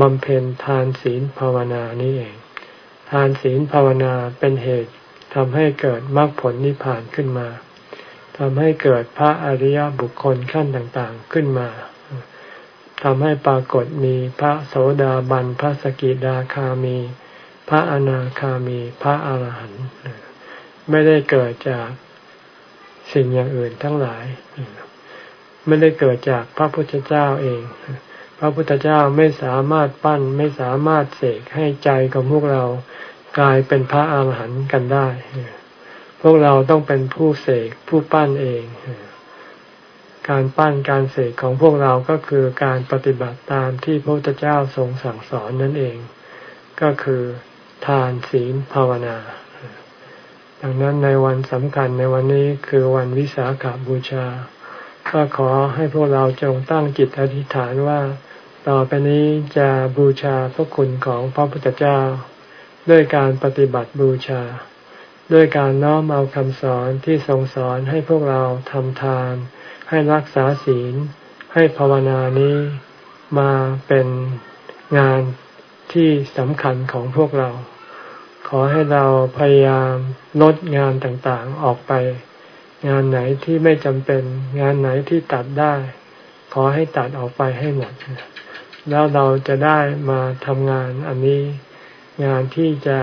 บำเพ็ญทานศีลภาวนานี้เอง ทานศีลภาวนาเป็นเหตุทำให้เกิดมรรคผลนิพพานขึ้นมาทำให้เกิดพระอริยบุคคลขั้นต่างๆขึ้นมาทำให้ปรากฏมีพระโสดาบัน พระสกิดาคามี พระอนาคามี พระอาหารหันต์ไม่ได้เกิดจากสิ่งอย่างอื่นทั้งหลาย ไม่ได้เกิดจากพระพุทธเจ้าเอง พระพุทธเจ้าไม่สามารถปั้นไม่สามารถเสกให้ใจของพวกเรากลายเป็นพระอาหารหันต์กันได้ พวกเราต้องเป็นผู้เสกผู้ปั้นเอง การปั้นการเสกของพวกเราก็คือการปฏิบัติตามที่พระพุทธเจ้าทรงสั่งสอนนั่นเอง ก็คือทานศีลภาวนาดังนั้นในวันสำคัญในวันนี้คือวันวิสาขาบูชา ก็ขอให้พวกเราจงตั้งจิตอธิษฐานว่า ต่อไปนี้จะบูชาพระคุณของพระพุทธเจ้า ด้วยการปฏิบัติบูชา ด้วยการน้อมเอาคำสอนที่ทรงสอนให้พวกเราทำทาน ให้รักษาศีล ให้ภาวนานี้มาเป็นงานที่สำคัญของพวกเรา ขอให้เราพยายามลดงานต่างๆออกไป งานไหนที่ไม่จำเป็น งานไหนที่ตัดได้ ขอให้ตัดออกไปให้หมด แล้วเราจะได้มาทำงานอันนี้งานที่จะ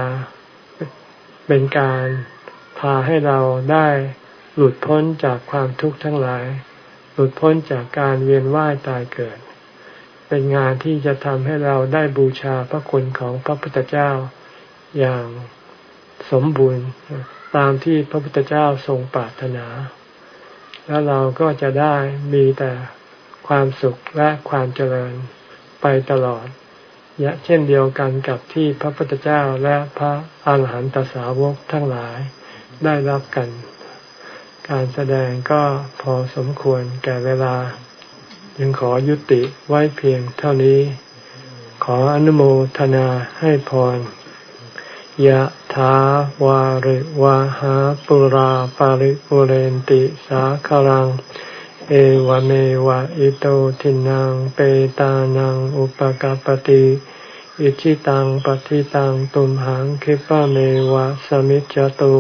เป็นการพาให้เราได้หลุดพ้นจากความทุกข์ทั้งหลาย หลุดพ้นจากการเวียนว่ายตายเกิด เป็นงานที่จะทำให้เราได้บูชาพระคุณของพระพุทธเจ้าอย่างสมบูรณ์ ตามที่พระพุทธเจ้าทรงปรารถนา แล้วเราก็จะได้มีแต่ความสุขและความเจริญไปตลอดเช่นเดียวกันกับที่พระพุทธเจ้าและพระอาหารหันตสาวกทั้งหลายได้รับกัน การแสดงก็พอสมควรแก่เวลายังขอยุติไว้เพียงเท่านี้ ขออนุโมทนาให้พร ยะถาวาริวาหาปุราปาริปุเรนติสาคารัง เอวเมวะอิโตทินังเปตานังอุปกาปติอิชิตังปฏิตังตุมหังคิปะเมวะสมิจจตุ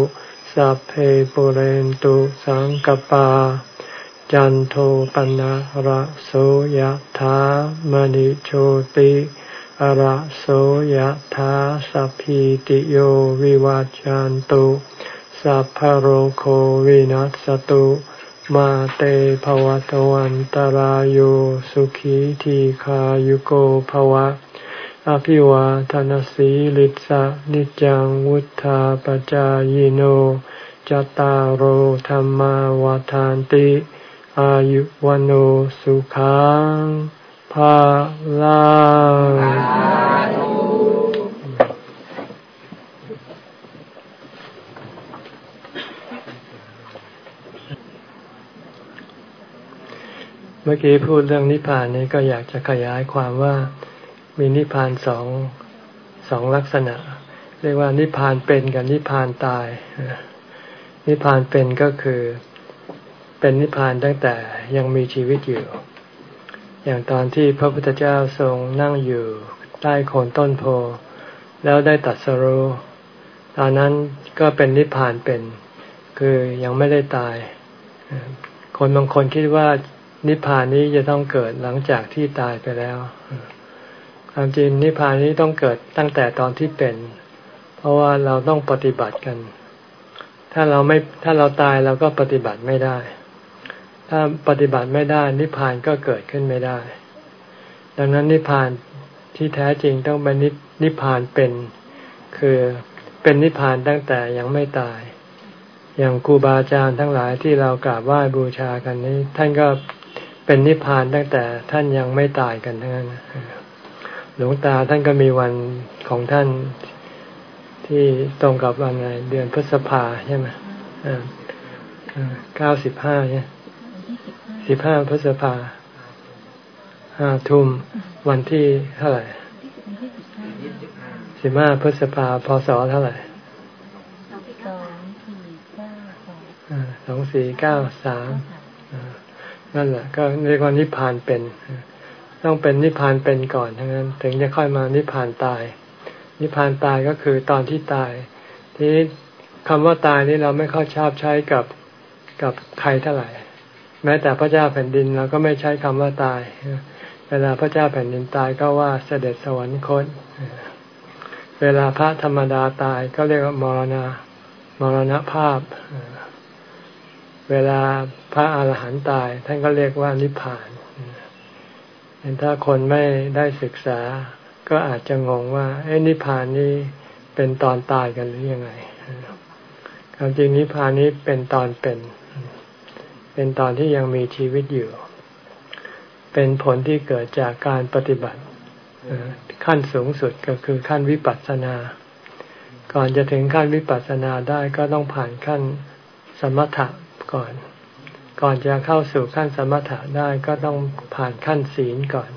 สัพเพปุเรนตุสังกปา จันโทปนะระโสยธามณิโชติ ระโสยธาสัพพิติโยวิวัจจันตุสัพพโรโควินัสตุมาเตภวตวันตารโยสุขีทีขายุโกภวะ อภิวาทนสีลิสะนิจังวุธาปจายโนจตารโหธรรมวาทานติ อายุวันโอสุขัง ภาลังเมื่อกี้พูดเรื่องนิพพานนี้ก็อยากจะขยายความว่ามีนิพพานสองสองลักษณะ เรียกว่านิพพานเป็นกับนิพพานตาย นิพพานเป็นก็คือเป็นนิพพานตั้งแต่ยังมีชีวิตอยู่ อย่างตอนที่พระพุทธเจ้าทรงนั่งอยู่ใต้โคนต้นโพ แล้วได้ตัดสรู้ตอนนั้นก็เป็นนิพพานเป็น คือยังไม่ได้ตาย คนบางคนคิดว่านิพพานนี้จะต้องเกิดหลังจากที่ตายไปแล้ว ความจริงนิพพานนี้ต้องเกิดตั้งแต่ตอนที่เป็น เพราะว่าเราต้องปฏิบัติกัน ถ้าเราไม่ถ้าเราตายเราก็ปฏิบัติไม่ได้ ถ้าปฏิบัติไม่ได้นิพพานก็เกิดขึ้นไม่ได้ ดังนั้นนิพพานที่แท้จริงต้องเป็นนิพพานเป็น คือเป็นนิพพานตั้งแต่ยังไม่ตาย อย่างครูบาอาจารย์ทั้งหลายที่เรากราบไหว้บูชากันนี้ ท่านก็เป็นนิพพานตั้งแต่ท่านยังไม่ตายกันทั้งนั้นหลวงตาท่านก็มีวันของท่านที่ตรงกับวันอะไรเดือนพฤษภาใช่ไหมเก้าสิบห้าเนี่ย สิบห้าพฤษภาห้าทุ่มวันที่เท่าไหร่สิบห้าพฤษภาพศเท่าไหร่สองสี่เก้าสามนั่นแหละ ก็เรียกว่านิพพานเป็น ต้องเป็นนิพพานเป็นก่อนทั้งนั้น ถึงจะค่อยมานิพพานตาย นิพพานตายก็คือตอนที่ตาย ที่คำว่าตายนี่เราไม่ค่อยชอบใช้กับกับใครเท่าไหร่ แม้แต่พระเจ้าแผ่นดินเราก็ไม่ใช้คำว่าตาย เวลาพระเจ้าแผ่นดินตายก็ว่าเสด็จสวรรคต เวลาพระธรรมดาตายก็เรียกว่ามรณะมรณภาพ เวลาพระอาหารหันต์ตาย ท่านก็เรียกว่านิพพานเห็นถ้าคนไม่ได้ศึกษา ก็อาจจะงงว่าไอ้นิพพานนี้เป็นตอนตายกันหรือยังไงความจริงนิพพานนี้เป็นตอนเป็น เป็นตอนที่ยังมีชีวิตอยู่ เป็นผลที่เกิดจากการปฏิบัติขั้นสูงสุดก็คือขั้นวิปัสสนา ก่อนจะถึงขั้นวิปัสสนาได้ก็ต้องผ่านขั้นสมถะก่อน ก่อนจะเข้าสู่ขั้นสมถะได้ก็ต้องผ่านขั้นศีลก่อน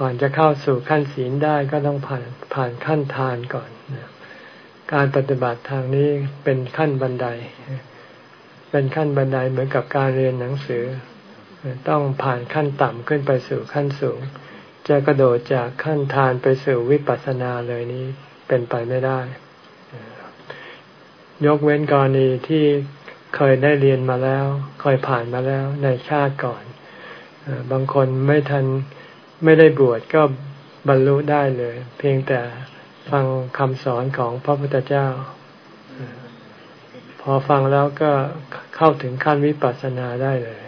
ก่อนจะเข้าสู่ขั้นศีลได้ก็ต้องผ่านผ่านขั้นทานก่อน การปฏิบัติทางนี้เป็นขั้นบันได เป็นขั้นบันไดเหมือนกับการเรียนหนังสือ ต้องผ่านขั้นต่ำขึ้นไปสู่ขั้นสูง จะกระโดดจากขั้นทานไปสู่วิปัสสนาเลยนี้เป็นไปไม่ได้ ยกเว้นกรณีที่เคยได้เรียนมาแล้ว เคยผ่านมาแล้วในชาติก่อน บางคนไม่ทันไม่ได้บวชก็บรรลุได้เลย เพียงแต่ฟังคำสอนของพระพุทธเจ้า พอฟังแล้วก็เข้าถึงขั้นวิปัสสนาได้เลย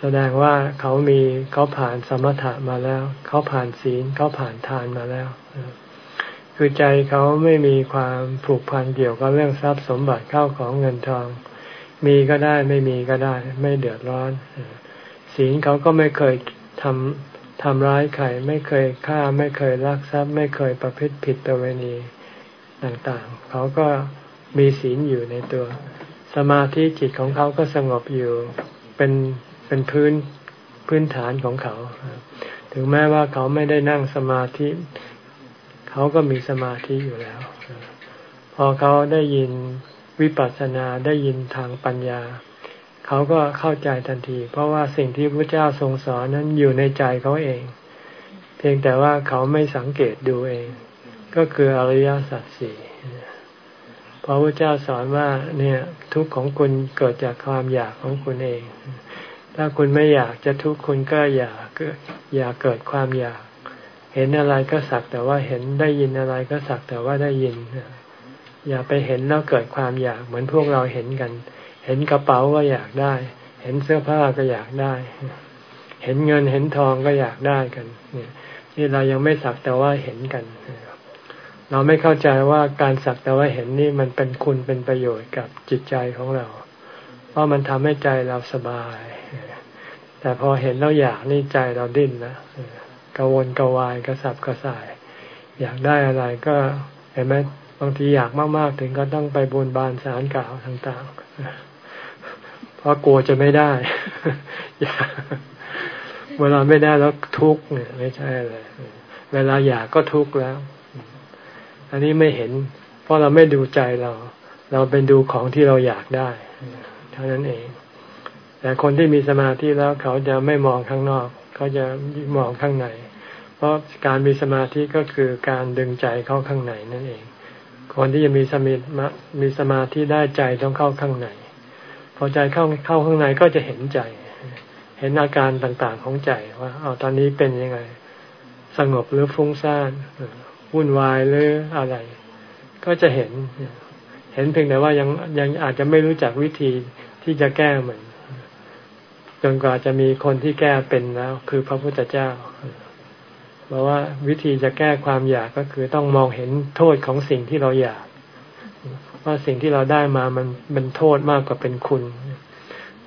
แสดงว่าเขามีเขาผ่านสมถะมาแล้ว เขาผ่านศีลเขาผ่านทานมาแล้ว คือใจเขาไม่มีความผูกพันเกี่ยวกับเรื่องทรัพย์สมบัติเข้าของเงินทอง มีก็ได้ไม่มีก็ได้ ไม่เดือดร้อน ศีลเขาก็ไม่เคยทำทำร้ายใครไม่เคยฆ่าไม่เคยลักทรัพย์ ไม่เคยประพฤติผิดประเวณีต่างๆ เขาก็ มีศีลอยู่ในตัว สมาธิจิตของเขาก็สงบอยู่เป็นเป็นพื้นพื้นฐานของเขา ถึงแม้ว่าเขาไม่ได้นั่งสมาธิ เขาก็มีสมาธิอยู่แล้ว พอเขาได้ยินวิปัสสนาได้ยินทางปัญญา เขาก็เข้าใจทันที เพราะว่าสิ่งที่พระเจ้าทรงสอนนั้นอยู่ในใจเขาเอง เพียงแต่ว่าเขาไม่สังเกตดูเอง ก็คืออริยสัจสี่ ระพุทธเจ้าสอนว่าเนี่ยทุกข์ของคุณเกิดจากความอยากของคุณเอง ถ้าคุณไม่อยากจะทุกข์คุณก็อย่าอย่าเกิดความอยาก เห็นอะไรก็สักแต่ว่าเห็นได้ยินอะไรก็สักแต่ว่าได้ยิน อย่าไปเห็นแล้วเกิดความอยากเหมือนพวกเราเห็นกัน เห็นกระเป๋าก็อยากได้ เห็นเสื้อผ้าก็อยากได้ เห็นเงินเห็นทองก็อยากได้กัน เนี่ยนี่เรายังไม่สักแต่ว่าเห็นกันเเราไม่เข้าใจว่าการสักแต่ว่าเห็นนี่มันเป็นคุณเป็นประโยชน์กับจิตใจของเรา เพราะมันทำให้ใจเราสบาย แต่พอเห็นแล้วอยากนี่ใจเราดิ้นนะกระวนกระวายกระสับกระส่าย อยากได้อะไรก็เห็นไหมบางทีอยากมากๆ ถึงก็ต้องไปบนบานสารกล่าวต่างๆ เพราะกลัวจะไม่ได้ เวลาไม่ได้แล้วทุกข์เนี่ยไม่ใช่เลย เวลาอยากก็ทุกข์แล้ว อันนี้ไม่เห็น เพราะเราไม่ดูใจเรา เราเป็นดูของที่เราอยากได้เท่านั้นเอง แต่คนที่มีสมาธิแล้วเขาจะไม่มองข้างนอก เขาจะมองข้างใน เพราะการมีสมาธิก็คือการดึงใจเข้าข้างในนั่นเอง คนที่จะมีสมิมีสมาธิได้ใจต้องเข้าข้างใน พอใจเข้าเข้าข้างในก็จะเห็นใจเห็นอาการต่างๆของใจว่าเอาตอนนี้เป็นยังไง สงบหรือฟุ้งซ่าน วุ่นวายหรืออะไร ก็จะเห็น เห็นเพียงแต่ว่ายังยังอาจจะไม่รู้จักวิธีที่จะแก้เหมันจนกว่าจะมีคนที่แก้เป็นแล้ว คือพระพุทธเจ้าบอกว่าวิธีจะแก้ความอยากก็คือต้องมองเห็นโทษของสิ่งที่เราอยาก ว่าสิ่งที่เราได้มามันเป็นโทษมากกว่าเป็นคุณ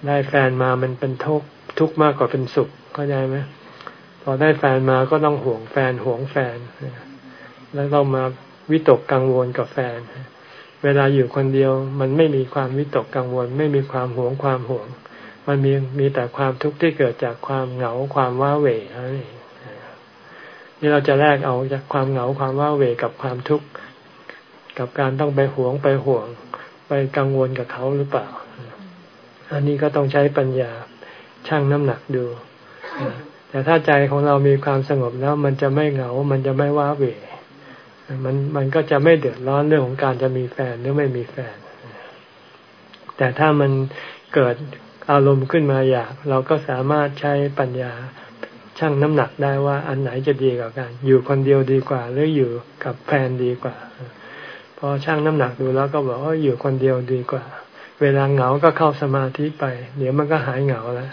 ได้แฟนมามันเป็นทุกข์ทุกมากกว่าเป็นสุขเข้าใจไหมพอได้แฟนมาก็ต้องห่วงแฟนห่วงแฟน แล้วต้องมาวิตกกังวลกับแฟน เวลาอยู่คนเดียวมันไม่มีความวิตกกังวล ไม่มีความหวงความห่วง มันมีมีแต่ความทุกข์ที่เกิดจากความเหงาความว้าเหวนี่นี่เราจะแลกเอาจากความเหงาความว้าเหวกับความทุกข์กับการต้องไปหวงไปห่วง ไปกังวลกับเขาหรือเปล่า อันนี้ก็ต้องใช้ปัญญาชั่งน้ำหนักดูแต่ถ้าใจของเรามีความสงบแล้ว มันจะไม่เหงา มันจะไม่ว้าเหว มันมันก็จะไม่เดือดร้อนเรื่องของการจะมีแฟนหรือไม่มีแฟน แต่ถ้ามันเกิดอารมณ์ขึ้นมาอยาก เราก็สามารถใช้ปัญญาชั่งน้ำหนักได้ว่าอันไหนจะดีกว่ากัน อยู่คนเดียวดีกว่า หรืออยู่กับแฟนดีกว่า พอชั่งน้ำหนักดูแล้วก็บอกว่าอยู่คนเดียวดีกว่า เวลาเหงาก็เข้าสมาธิไป เดี๋ยวมันก็หายเหงาแล้ว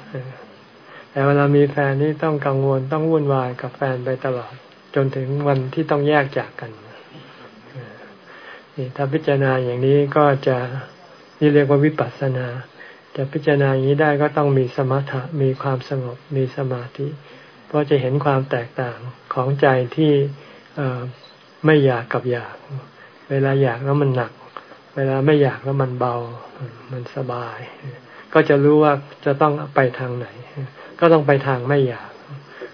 แต่เวลามีแฟนนี่ต้องกังวลต้องวุ่นวายกับแฟนไปตลอด จนถึงวันที่ต้องแยกจากกัน ถ้าพิจารณาอย่างนี้ก็จะนี่เรียกว่าวิปัสสนา จะพิจารณาอย่างนี้ได้ก็ต้องมีสมถะมีความสงบมีสมาธิ เพราะจะเห็นความแตกต่างของใจที่ไม่อยากกับอยาก เวลาอยากแล้วมันหนัก เวลาไม่อยากแล้วมันเบา มันสบาย ก็จะรู้ว่าจะต้องไปทางไหน ก็ต้องไปทางไม่อยาก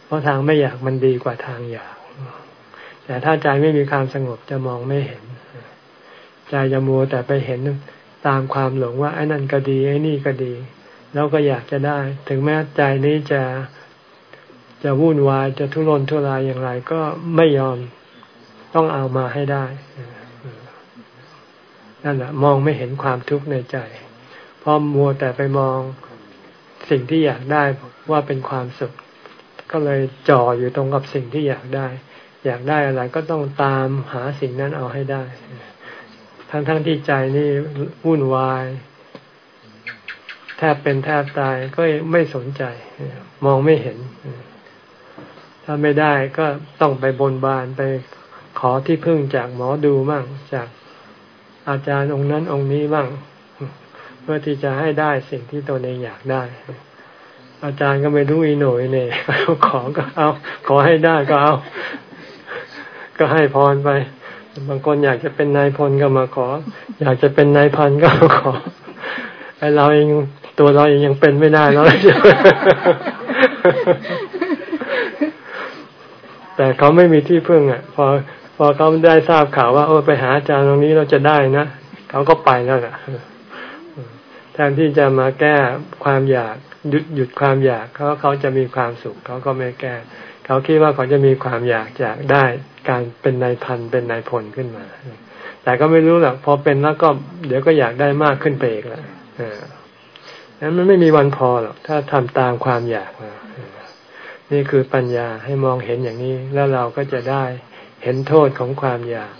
เพราะทางไม่อยากมันดีกว่าทางอยาก แต่ถ้าใจไม่มีความสงบจะมองไม่เห็น ใจจะมัวแต่ไปเห็นตามความหลงว่าไอ้นั่นก็ดีไอ้นี่ก็ดี แล้วก็อยากจะได้ ถึงแม้ใจนี้จะจะวุ่นวายจะทุรนทุรายอย่างไรก็ไม่ยอมต้องเอามาให้ได้นั่นแหละมองไม่เห็นความทุกข์ในใจเพราะมัวแต่ไปมองสิ่งที่อยากได้ว่าเป็นความสุข ก็เลยจ่ออยู่ตรงกับสิ่งที่อยากได้ อยากได้อะไรก็ต้องตามหาสิ่งนั้นเอาให้ได้ ทั้งๆทที่ใจนี่วุ่นวาย แทบเป็นแทบตายก็ไม่สนใจ มองไม่เห็น ถ้าไม่ได้ก็ต้องไปบนบานไปขอที่พึ่งจากหมอดูมั่งจากอาจารย์องค์นั้นองค์นี้มั่งเพื่อที่จะให้ได้สิ่งที่ตนเองอยากได้ อาจารย์ก็ไม่รู้อีหน่อยเนี่ยขอก็เอา ขอให้ได้ก็เอา ก็ให้พรไป บางคนอยากจะเป็นนายพลก็มาขอ อยากจะเป็นนายพันก็มาขอไอเราเองตัวเราเองยังเป็นไม่ได้แล้วแต่เขาไม่มีที่พึ่งอะ พอพอเขาได้ทราบข่าวว่าโอ้ไปหาอาจารย์ตรงนี้เราจะได้นะเขาก็ไปแล้วอะแทนที่จะมาแก้ความอยากหยุดหยุดความอยากเขาเขาจะมีความสุขเขาก็ไม่แก้ เขาคิดว่าเขาจะมีความอยากจากได้การเป็นนายพันเป็นนายพลขึ้นมา แต่ก็ไม่รู้หรอกพอเป็นแล้วก็เดี๋ยวก็อยากได้มากขึ้นไปอีกแล้วนั้นมันไม่มีวันพอหรอกถ้าทำตามความอยากนี่คือปัญญาให้มองเห็นอย่างนี้ แล้วเราก็จะได้เห็นโทษของความอยาก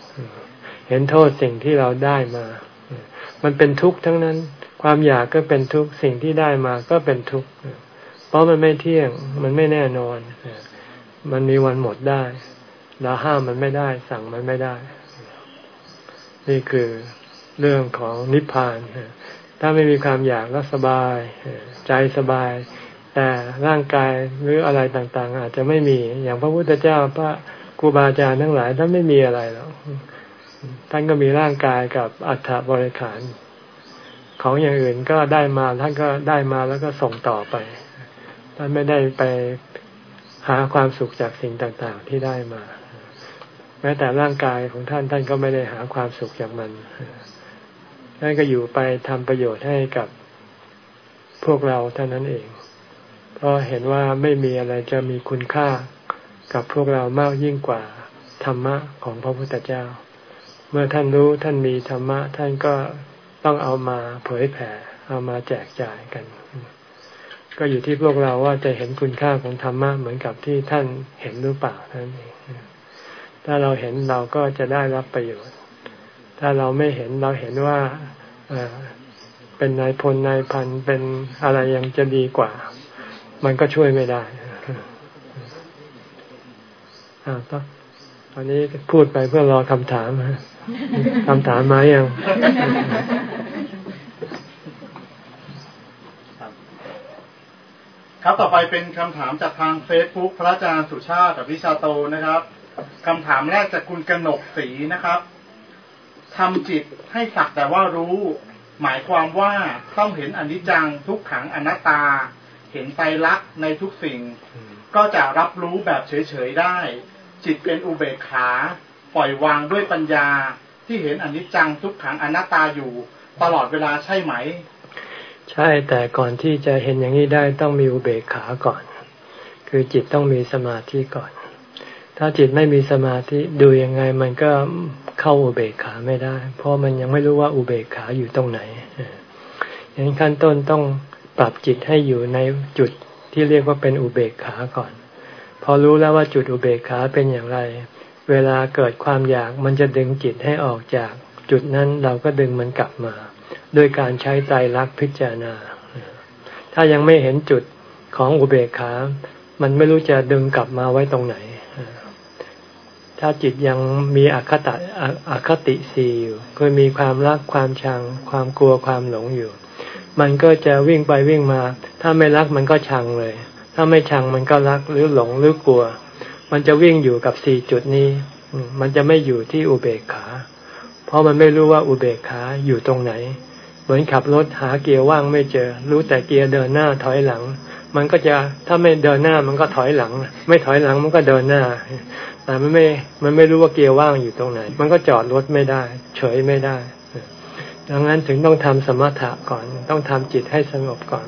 เห็นโทษสิ่งที่เราได้มา มันเป็นทุกข์ทั้งนั้น ความอยากก็เป็นทุกข์สิ่งที่ได้มาก็เป็นทุกข์เพราะมันไม่เที่ยงมันไม่แน่นอน มันมีวันหมดได้เราห้ามมันไม่ได้ สั่งมันไม่ได้ นี่คือเรื่องของนิพพาน ถ้าไม่มีความอยากแล้วสบาย ใจสบาย แต่ร่างกายหรืออะไรต่างๆ อาจจะไม่มี อย่างพระพุทธเจ้าพระครูบาอาจารย์ทั้งหลายท่านไม่มีอะไรหรอกท่านก็มีร่างกายกับอัฐบริขาร ของอย่างอื่นก็ได้มาท่านก็ได้มาแล้วก็ส่งต่อไป ท่านไม่ได้ไป หาความสุขจากสิ่งต่างๆที่ได้มา แม้แต่ร่างกายของท่านท่านก็ไม่ได้หาความสุขจากมันท่านก็อยู่ไปทำประโยชน์ให้กับพวกเราเท่านั้นเอง เพราะเห็นว่าไม่มีอะไรจะมีคุณค่ากับพวกเรามากยิ่งกว่าธรรมะของพระพุทธเจ้า เมื่อท่านรู้ท่านมีธรรมะ ท่านก็ต้องเอามาเผยแผ่ เอามาแจกจ่ายกัน ก็อยู่ที่พวกเราว่าจะเห็นคุณค่าของธรรมะเหมือนกับที่ท่านเห็นหรือเปล่าท่านเองถ้าเราเห็นเราก็จะได้รับประโยชน์ ถ้าเราไม่เห็นเราเห็นว่าเป็นนายพลนายพันเป็นอะไรยังจะดีกว่า มันก็ช่วยไม่ได้อ่าตอนนี้พูดไปเพื่อรอคำถามคำถามมาย่าง ครับต่อไปเป็นคำถามจากทางเฟซบุ๊กพระอาจารย์สุชาติวิชาโตนะครับคำถามแรกจากคุณกนกศรีนะครับทำจิตให้สักแต่ว่ารู้ หมายความว่าต้องเห็นอนิจจังทุกขังอนัตตา เห็นไตรลักษณ์ในทุกสิ่ง ก็จะรับรู้แบบเฉยๆได้ จิตเป็นอุเบกขา ปล่อยวางด้วยปัญญาที่เห็นอนิจจังทุกขังอนัตตาอยู่ ตลอดเวลาใช่ไหม ใช่แต่ก่อนที่จะเห็นอย่างนี้ได้ต้องมีอุเบกขาก่อน คือจิตต้องมีสมาธิก่อน ถ้าจิตไม่มีสมาธิดูยังไงมันก็เข้าอุเบกขาไม่ได้ เพราะมันยังไม่รู้ว่าอุเบกขาอยู่ตรงไหนอย่างขั้นต้นต้องปรับจิตให้อยู่ในจุดที่เรียกว่าเป็นอุเบกขาก่อน พอรู้แล้วว่าจุดอุเบกขาเป็นอย่างไร เวลาเกิดความอยากมันจะดึงจิตให้ออกจาก จุดนั้นเราก็ดึงมันกลับมา ด้วยการใช้ใจรักพิจารณา ถ้ายังไม่เห็นจุดของอุเบกขา มันไม่รู้จะดึงกลับมาไว้ตรงไหน ถ้าจิตยังมีอคตะอคติสีอยู่คือมีความรักความชัง ความกลัวความหลงอยู่ มันก็จะวิ่งไปวิ่งมา ถ้าไม่รักมันก็ชังเลย ถ้าไม่ชังมันก็รักหรือหลงหรือกลัว มันจะวิ่งอยู่กับสี่จุดนี้ มันจะไม่อยู่ที่อุเบกขา ราะมันไม่รู้ว่าอุเบกขาอยู่ตรงไหน เหมือนขับรถหาเกียร์ว่างไม่เจอ รู้แต่เกียร์เดินหน้าถอยหลัง มันก็จะถ้าไม่เดินหน้ามันก็ถอยหลัง ไม่ถอยหลังมันก็เดินหน้าแต่มันไม่ มันไม่รู้ว่าเกียร์ว่างอยู่ตรงไหน มันก็จอดรถไม่ได้ เฉยไม่ได้ ดังนั้นถึงต้องทำสมถะก่อน ต้องทำจิตให้สงบก่อน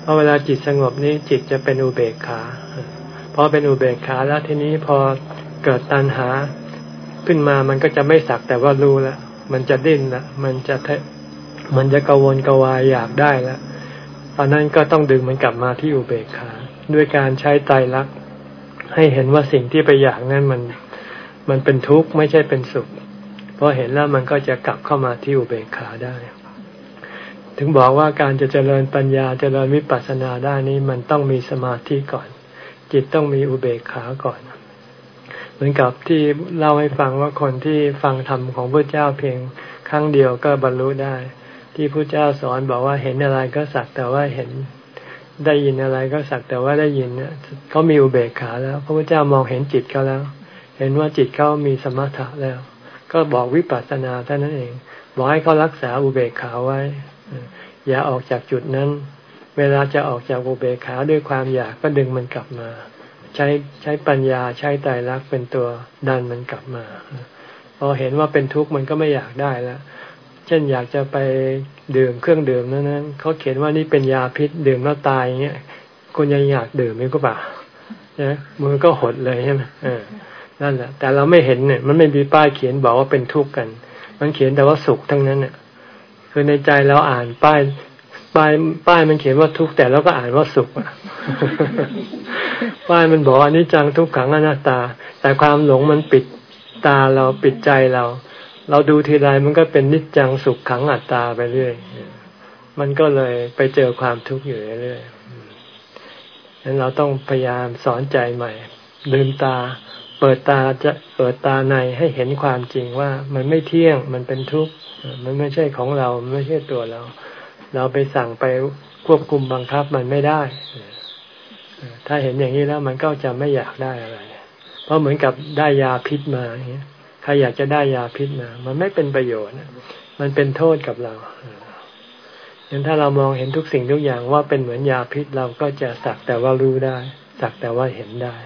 เพราะเวลาจิตสงบนี้จิตจะเป็นอุเบกขา พอเป็นอุเบกขาแล้วทีนี้พอเกิดตัณหา ขึ้นมามันก็จะไม่สักแต่ว่ารู้ล้วมันจะดิ้นละมันจะมันจะกวนกวายอยากได้ล้วตอนนั้นก็ต้องดึงมันกลับมาที่อุเบกขา ด้วยการใช้ไตรัก ให้เห็นว่าสิ่งที่ไปอยากนั้นมันมันเป็นทุกข์ไม่ใช่เป็นสุขพอเห็นแล้วมันก็จะกลับเข้ามาที่อุเบกขาได้ ถึงบอกว่าการจะเจริญปัญญาเจริญวิปัสสนาได้นี้มันต้องมีสมาธิก่อน จิตต้องมีอุเบกขาก่อน เหมือนกับที่เล่าให้ฟังว่าคนที่ฟังธรรมของพระเจ้าเพียงครั้งเดียวก็บรรลุได้ ที่พระเจ้าสอนบอกว่าเห็นอะไรก็สักแต่ว่าเห็นได้ยินอะไรก็สักแต่ว่าได้ยินเนี่ยเขามีอุเบกขาแล้ว พระพุทธเจ้ามองเห็นจิตเขาแล้ว เห็นว่าจิตเขามีสมถะแล้ว ก็บอกวิปัสสนาเท่านั้นเองบอกให้เขารักษาอุเบกขาไว้ อย่าออกจากจุดนั้น เวลาจะออกจากอุเบกขาด้วยความอยากก็ดึงมันกลับมา ใช้ใช้ปัญญาใช้ไตรลักษณ์เป็นตัวดันมันกลับมาพอเห็นว่าเป็นทุกข์มันก็ไม่อยากได้แล้ว เช่นอยากจะไปดื่มเครื่องดื่มนั้นนั้นเขาเขียนว่านี่เป็นยาพิษดื่มแล้วตายอย่างเงี้ยคุณยังอยากดื่มไหมก็ป่านะมือก็หดเลยใช่ไหมนั่นแหละ แต่เราไม่เห็นเนี่ย มันไม่มีป้ายเขียนบอกว่าเป็นทุกข์กัน มันเขียนแต่ว่าสุขทั้งนั้นเนี่ยคือในใจเราอ่านป้าย ป้ายป้ายมันเขียนว่าทุกข์แต่เราก็อ่านว่าสุขป้ายมันบอกว่านิจังทุกขังอนัตตา แต่ความหลงมันปิดตาเราปิดใจเรา เราดูทีไรมันก็เป็นนิจจังสุขขังอัตตาไปเรื่อยมันก็เลยไปเจอความทุกข์อยู่เรื่อยๆนั้นเราต้องพยายามสอนใจใหม่ลืมตา เปิดตาจะเปิดตาในให้เห็นความจริงว่ามันไม่เที่ยงมันเป็นทุกข์มันไม่ใช่ของเราไม่ใช่ตัวเรา เราไปสั่งไปควบคุมบังคับมันไม่ได้ ถ้าเห็นอย่างนี้แล้วมันก็จะไม่อยากได้อะไร เพราะเหมือนกับได้ยาพิษมาอย่างนี้ใครอยากจะได้ยาพิษมา มันไม่เป็นประโยชน์ มันเป็นโทษกับเรางั้นถ้าเรามองเห็นทุกสิ่งทุกอย่างว่าเป็นเหมือนยาพิษเราก็จะสักแต่ว่ารู้ได้ สักแต่ว่าเห็นได้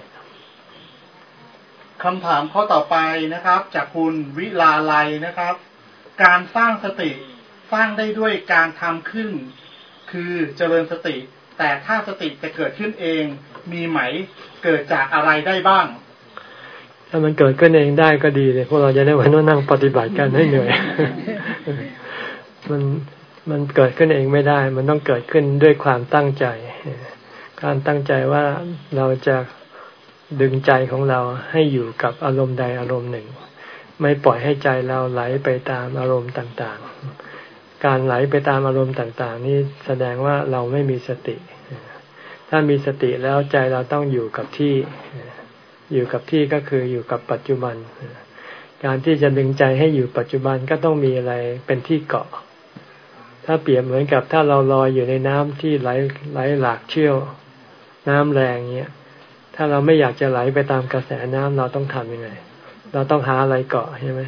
คำถามข้อต่อไปนะครับ จากคุณวิลาไลนะครับ การสร้างสติ สร้างได้ด้วยการทำขึ้น คือเจริญสติ แต่ถ้าสติจะเกิดขึ้นเอง มีไหมเกิดจากอะไรได้บ้าง ถ้ามันเกิดขึ้นเองได้ก็ดีเลยพวกเราจะได้วันนั่งปฏิบัติกันให้เหนื่อยมันมันเกิดขึ้นเองไม่ได้ มันต้องเกิดขึ้นด้วยความตั้งใจ การตั้งใจว่าเราจะดึงใจของเราให้อยู่กับอารมณ์ใดอารมณ์หนึ่ง ไม่ปล่อยให้ใจเราไหลไปตามอารมณ์ต่าง ๆ การไหลไปตามอารมณ์ต่างๆ นี่แสดงว่าเราไม่มีสติ ถ้ามีสติแล้วใจเราต้องอยู่กับที่ อยู่กับที่ก็คืออยู่กับปัจจุบัน การที่จะดึงใจให้อยู่ปัจจุบันก็ต้องมีอะไรเป็นที่เกาะ ถ้าเปรียบเหมือนกับถ้าเราลอยอยู่ในน้ำที่ไหลไหลหลากเชี่ยว น้ำแรงเงี้ย ถ้าเราไม่อยากจะไหลไปตามกระแสน้ำเราต้องทำยังไง เราต้องหาอะไรเกาะใช่ไหม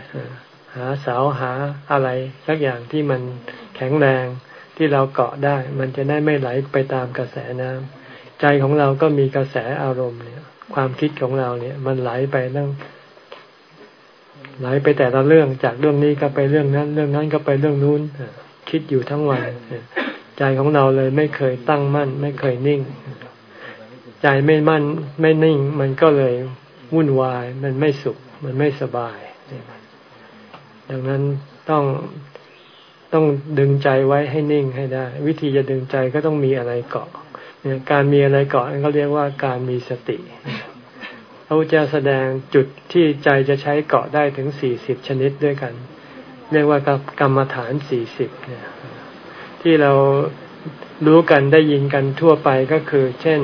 หาเสาหาอะไร สักอย่างที่มันแข็งแรงที่เราเกาะได้ มันจะได้ไม่ไหลไปตามกระแสน้ำใจของเราก็มีกระแสอารมณ์เนี่ย ความคิดของเราเนี่ย มันไหลไปนั่งไหลไปแต่ละเรื่องจากเรื่องนี้ก็ไปเรื่องนั้น เรื่องนั้นก็ไปเรื่องนู้นคิดอยู่ทั้งวันใจของเราเลยไม่เคยตั้งมั่น ไม่เคยนิ่ง ใจไม่มั่นไม่นิ่ง มันก็เลยวุ่นวาย มันไม่สุข มันไม่สบาย ดังนั้นต้องต้องดึงใจไว้ให้นิ่งให้ได้ วิธีจะดึงใจก็ต้องมีอะไรเกาะเนี่ยการมีอะไรเกาะเขาเรียกว่าการมีสติพระพุทธเจ้าแสดงจุดที่ใจจะใช้เกาะได้ถึงสี่สิบชนิดด้วยกัน เรียกว่ากรรมฐานสี่สิบเนี่ยที่เรารู้กันได้ยินกันทั่วไปก็คือ เช่น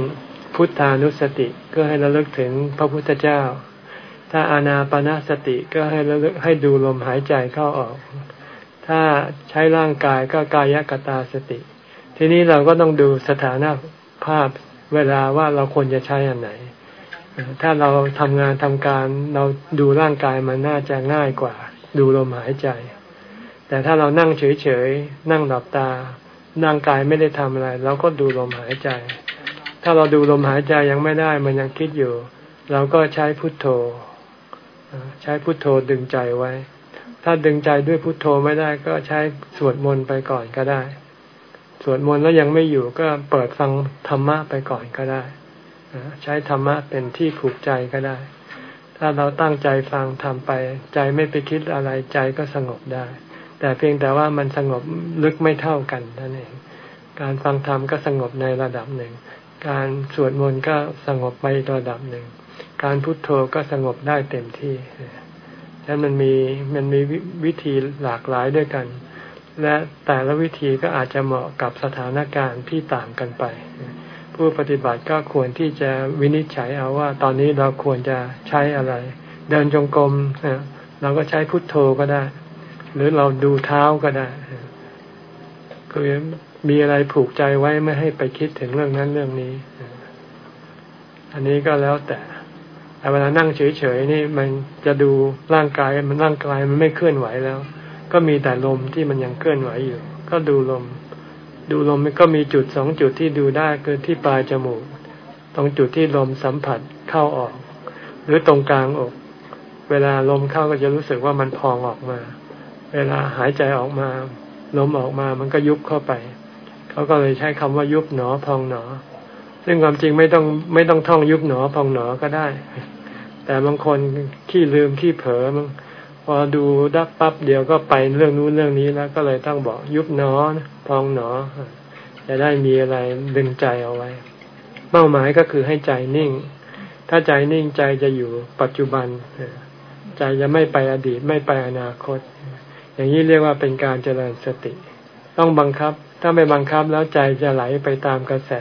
พุทธานุสติก็ให้ระลึกถึงพระพุทธเจ้า ถ้าอานาปนาสติก็ให้ระลึกให้ดูลมหายใจเข้าออก ถ้าใช้ร่างกายก็กายกตาสติ ทีนี้เราก็ต้องดูสถานภาพเวลาว่าเราควรจะใช้อันไหน ถ้าเราทำงานทำการเราดูร่างกายมันน่าจะง่ายกว่า ดูลมหายใจ แต่ถ้าเรานั่งเฉยๆนั่งหลับตานั่งกายไม่ได้ทำอะไรเราก็ดูลมหายใจ ถ้าเราดูลมหายใจยังไม่ได้มันยังคิดอยู่ เราก็ใช้พุทโธ ใช้พุทโธดึงใจไว้ ถ้าดึงใจด้วยพุทโธไม่ได้ก็ใช้สวดมนต์ไปก่อนก็ได้ สวดมนต์แล้วยังไม่อยู่ก็เปิดฟังธรรมะไปก่อนก็ได้ใช้ธรรมะเป็นที่ผูกใจก็ได้ ถ้าเราตั้งใจฟังทำไป ใจไม่ไปคิดอะไรใจก็สงบได้ แต่เพียงแต่ว่ามันสงบลึกไม่เท่ากันนั่นเอง การฟังธรรมก็สงบในระดับหนึ่ง การสวดมนต์ก็สงบไประดับหนึ่ง การพุทโธก็สงบได้เต็มที่ฉะนั้นมันมีมันมีวิธีหลากหลายด้วยกัน และแต่ละวิธีก็อาจจะเหมาะกับสถานการณ์ที่ต่างกันไป ผู้ปฏิบัติก็ควรที่จะวินิจฉัยเอาว่า ตอนนี้เราควรจะใช้อะไร เดินจงกรมเราก็ใช้พุทโธก็ได้ หรือเราดูเท้าก็ได้คือมีอะไรผูกใจไว้ไม่ให้ไปคิดถึงเรื่องนั้นเรื่องนี้ อันนี้ก็แล้วแต่ แต่เวลานั่งเฉยๆนี่มันจะดูร่างกายมันร่างกายมันไม่เคลื่อนไหวแล้ว ก็มีแต่ลมที่มันยังเคลื่อนไหวอยู่ ก็ดูลม ดูลมมันก็มีจุดสองจุดที่ดูได้คือที่ปลายจมูก ตรงจุดที่ลมสัมผัสเข้าออก หรือตรงกลางอก เวลาลมเข้าก็จะรู้สึกว่ามันพองออกมา เวลาหายใจออกมาลมออกมามันก็ยุบเข้าไป เขาก็เลยใช้คำว่ายุบหนอพองหนอ ซึ่งความจริงไม่ต้องไม่ต้องท่องยุบหนอพองหนอก็ได้ แต่บางคนขี้ลืมขี้เผลอมันพอดูดับปั๊บเดียวก็ไปเรื่องนู้นเรื่องนี้แล้วก็เลยต้องบอกยุบหนอพองหนอ จะได้มีอะไรดึงใจเอาไว้ เป้าหมายก็คือให้ใจนิ่ง ถ้าใจนิ่งใจจะอยู่ปัจจุบันใจจะไม่ไปอดีตไม่ไปอนาคต อย่างนี้เรียกว่าเป็นการเจริญสติ ต้องบังคับ ถ้าไม่บังคับแล้วใจจะไหลไปตามกระแส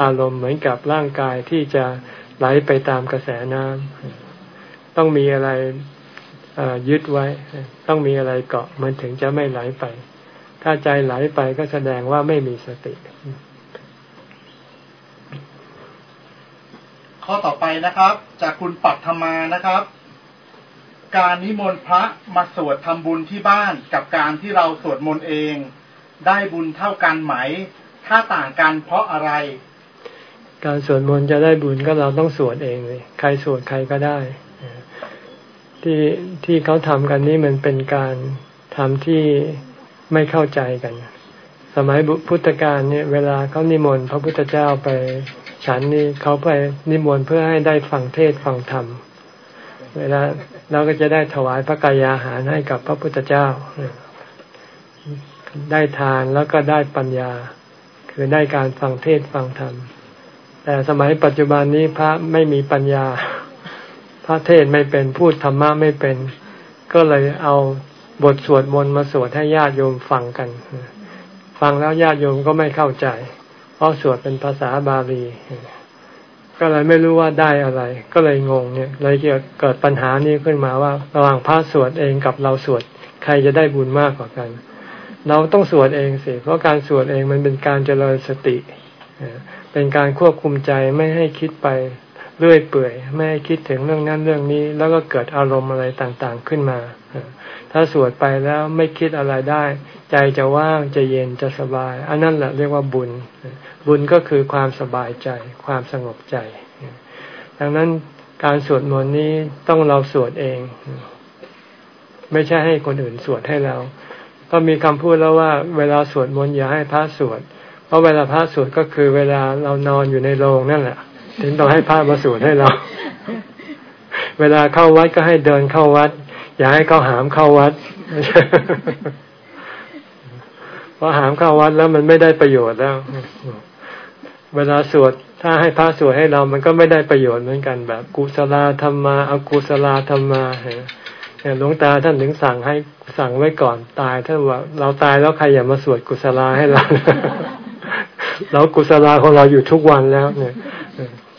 อารมณ์เหมือนกับร่างกายที่จะไหลไปตามกระแสน้ำต้องมีอะไรยึดไว้ ต้องมีอะไรเกาะมันถึงจะไม่ไหลไป ถ้าใจไหลไปก็แสดงว่าไม่มีสติ ข้อต่อไปนะครับ จากคุณปัตธมานะครับ การนิมนต์พระมาสวดทำบุญที่บ้านกับการที่เราสวดมนต์เอง ได้บุญเท่ากันไหม ถ้าต่างกันเพราะอะไร การสวดมนต์จะได้บุญก็เราต้องสวดเองเลยใครสวดใครก็ได้ ที่ที่เขาทำกันนี่มันเป็นการทำที่ไม่เข้าใจกัน สมัยพุทธกาลเนี่ยเวลาเขานิมนต์พระพุทธเจ้าไปฉันนี่เขาไปนิมนต์เพื่อให้ได้ฟังเทศฟังธรรม เวลาเราก็จะได้ถวายพระกายาหารให้กับพระพุทธเจ้า ได้ทานแล้วก็ได้ปัญญา คือได้การฟังเทศฟังธรรม แต่สมัยปัจจุบันนี้พระไม่มีปัญญา พระเทศไม่เป็นพูดธรรมะไม่เป็น ก็เลยเอาบทสวดมนต์มาสวดให้ญาติโยมฟังกัน ฟังแล้วญาติโยมก็ไม่เข้าใจ เพราะสวดเป็นภาษาบาลี ก็เลยไม่รู้ว่าได้อะไร ก็เลยงงเนี่ยเลยเกิดปัญหานี้ขึ้นมาว่า ระหว่างพระสวดเองกับเราสวดใครจะได้บุญมากกว่ากัน เราต้องสวดเองสิ เพราะการสวดเองมันเป็นการเจริญสติ เป็นการควบคุมใจไม่ให้คิดไปเรื่อยเปื่อย ไม่ให้คิดถึงเรื่องนั้นเรื่องนี้ แล้วก็เกิดอารมณ์อะไรต่างๆขึ้นมา ถ้าสวดไปแล้วไม่คิดอะไรได้ ใจจะว่างจะเย็นจะสบาย อันนั้นแหละเรียกว่าบุญ บุญก็คือความสบายใจ ความสงบใจ ดังนั้นการสวดมนต์นี้ต้องเราสวดเอง ไม่ใช่ให้คนอื่นสวดให้เรา ก็มีคำพูดแล้วว่า เวลาสวดมนต์อย่าให้พระสวด เพราะเวลาพระสวดก็คือเวลาเรานอนอยู่ในโรงนั่นแหละ ถึงต้องให้พระมาสวดให้เรา เวลาเข้าวัดก็ให้เดินเข้าวัด อย่าให้เขาหามเข้าวัดเพราะหามเข้าวัดแล้วมันไม่ได้ประโยชน์แล้ว เวลาสวดถ้าให้พระสวดให้เรามันก็ไม่ได้ประโยชน์เหมือนกันแบบกุศลธรรมาอากุศลธรรมาหลวงตาท่านถึงสั่งให้สั่งไว้ก่อนตายท่านว่าเราตายแล้วใครอย่ามาสวดกุศลาให้เรา เรากุศลาของเราอยู่ทุกวันแล้วเนี่ย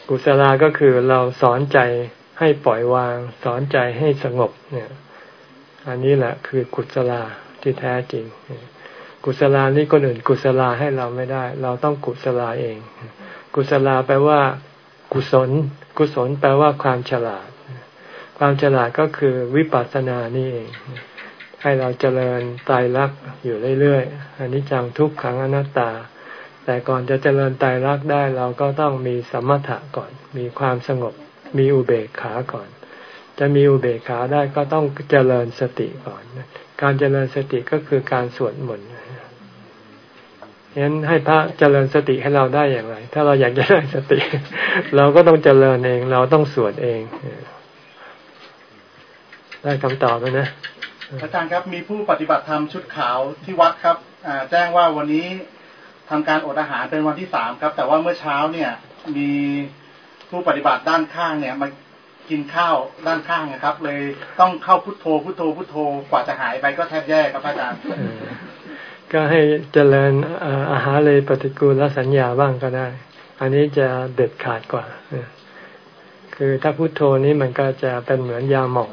กุศลาก็คือเราสอนใจให้ปล่อยวาง สอนใจให้สงบเนี่ย อันนี้แหละคือกุศลาที่แท้จริง กุศลานี่คนอื่นกุศลาให้เราไม่ได้ เราต้องกุศลาเอง กุศลาแปลว่า กุศล กุศลแปลว่าความฉลาด ความฉลาดก็คือวิปัสสนานี่เองให้เราเจริญตายรักอยู่เรื่อยๆอันนี้จังทุกขังอนัตตา แต่ก่อนจะเจริญไตรลักษณ์ได้เราก็ต้องมีสมถะก่อน มีความสงบ มีอุเบกขาก่อน จะมีอุเบกขาได้ก็ต้องเจริญสติก่อน การเจริญสติก็คือการสวดมนต์ฉะนั้นให้พระเจริญสติให้เราได้อย่างไร ถ้าเราอยากจะได้สติ เราก็ต้องเจริญเอง เราต้องสวดเอง ได้คำตอบแล้วนะอาจารย์ครับมีผู้ปฏิบัติธรรมชุดขาวที่วัดครับแจ้งว่าวันนี้ ทำการอดอาหารเป็นวันที่สามครับ แต่ว่าเมื่อเช้าเนี่ย มีผู้ปฏิบัติด้านข้างเนี่ยมากินข้าวด้านข้างนะครับ เลยต้องเข้าพุทโธพุทโธพุทโธกว่าจะหายไปก็แทบแย่ครับอาจารย์ก็ให้เจริญอาหารเลยปฏิกูลสัญญาบ้างก็ได้ อันนี้จะเด็ดขาดกว่า คือถ้าพุโทโธนี้มันก็จะเป็นเหมือนยาหม่อง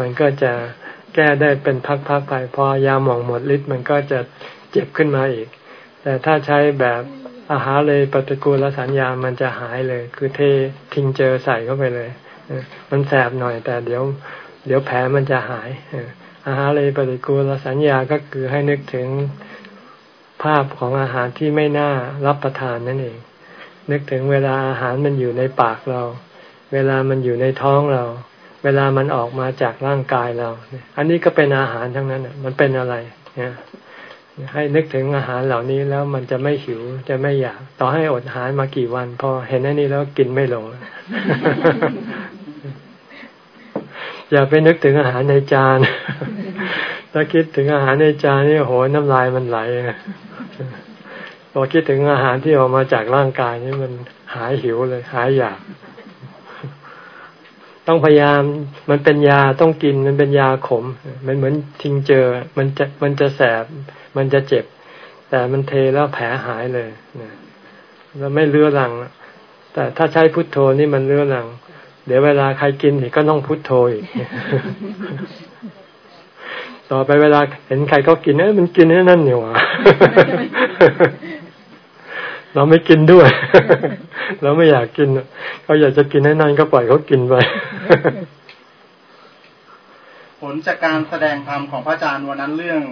มันก็จะแก้ได้เป็นพักๆไป พอยาหม่องหมดฤทธิ์มันก็จะเจ็บขึ้นมาอีก แต่ถ้าใช้แบบอาหารเลยปฏิกูลสัญญามันจะหายเลย คือเททิ้งเจอใส่เข้าไปเลย มันแสบหน่อย แต่เดี๋ยว เดี๋ยวแผลมันจะหายอาหารเลยปฏิกูลสัญญาก็คือให้นึกถึงภาพของอาหารที่ไม่น่ารับประทานนั่นเอง นึกถึงเวลาอาหารมันอยู่ในปากเรา เวลามันอยู่ในท้องเรา เวลามันออกมาจากร่างกายเรา อันนี้ก็เป็นอาหารทั้งนั้นมันเป็นอะไรเนี่ย ให้นึกถึงอาหารเหล่านี้แล้วมันจะไม่หิวจะไม่อยาก ต่อให้อดอาหารมากี่วัน พอเห็นอันนี้แล้วกินไม่ลง อย่าไปนึกถึงอาหารในจาน ถ้าคิดถึงอาหารในจานนี่โหน้ำลายมันไหลพอคิดถึงอาหารที่ออกมาจากร่างกายนี่มันหายหิวเลย หายอยาก ต้องพยายาม มันเป็นยาต้องกินมันเป็นยาขม มันเหมือนทิ้งเจอ มันจะมันจะแสบ มันจะเจ็บ แต่มันเทแล้วแผลหายเลยนะแล้วไม่เลื้อรัง แต่ถ้าใช้พุทโธนี่มันเลื้อรัง เดี๋ยวเวลาใครกินอีกก็ต้องพุทโธอีกต่อไปเวลาเห็นใครเขากินเอ้ยมันกินนั่นนี่หว่าเราไม่กินด้วย เราไม่อยากกินเขาอยากจะกินให้นั่นก็ปล่อยเขากินไป ผลจากการแสดงธรรมของพระอาจารย์วันนั้นเรื่อง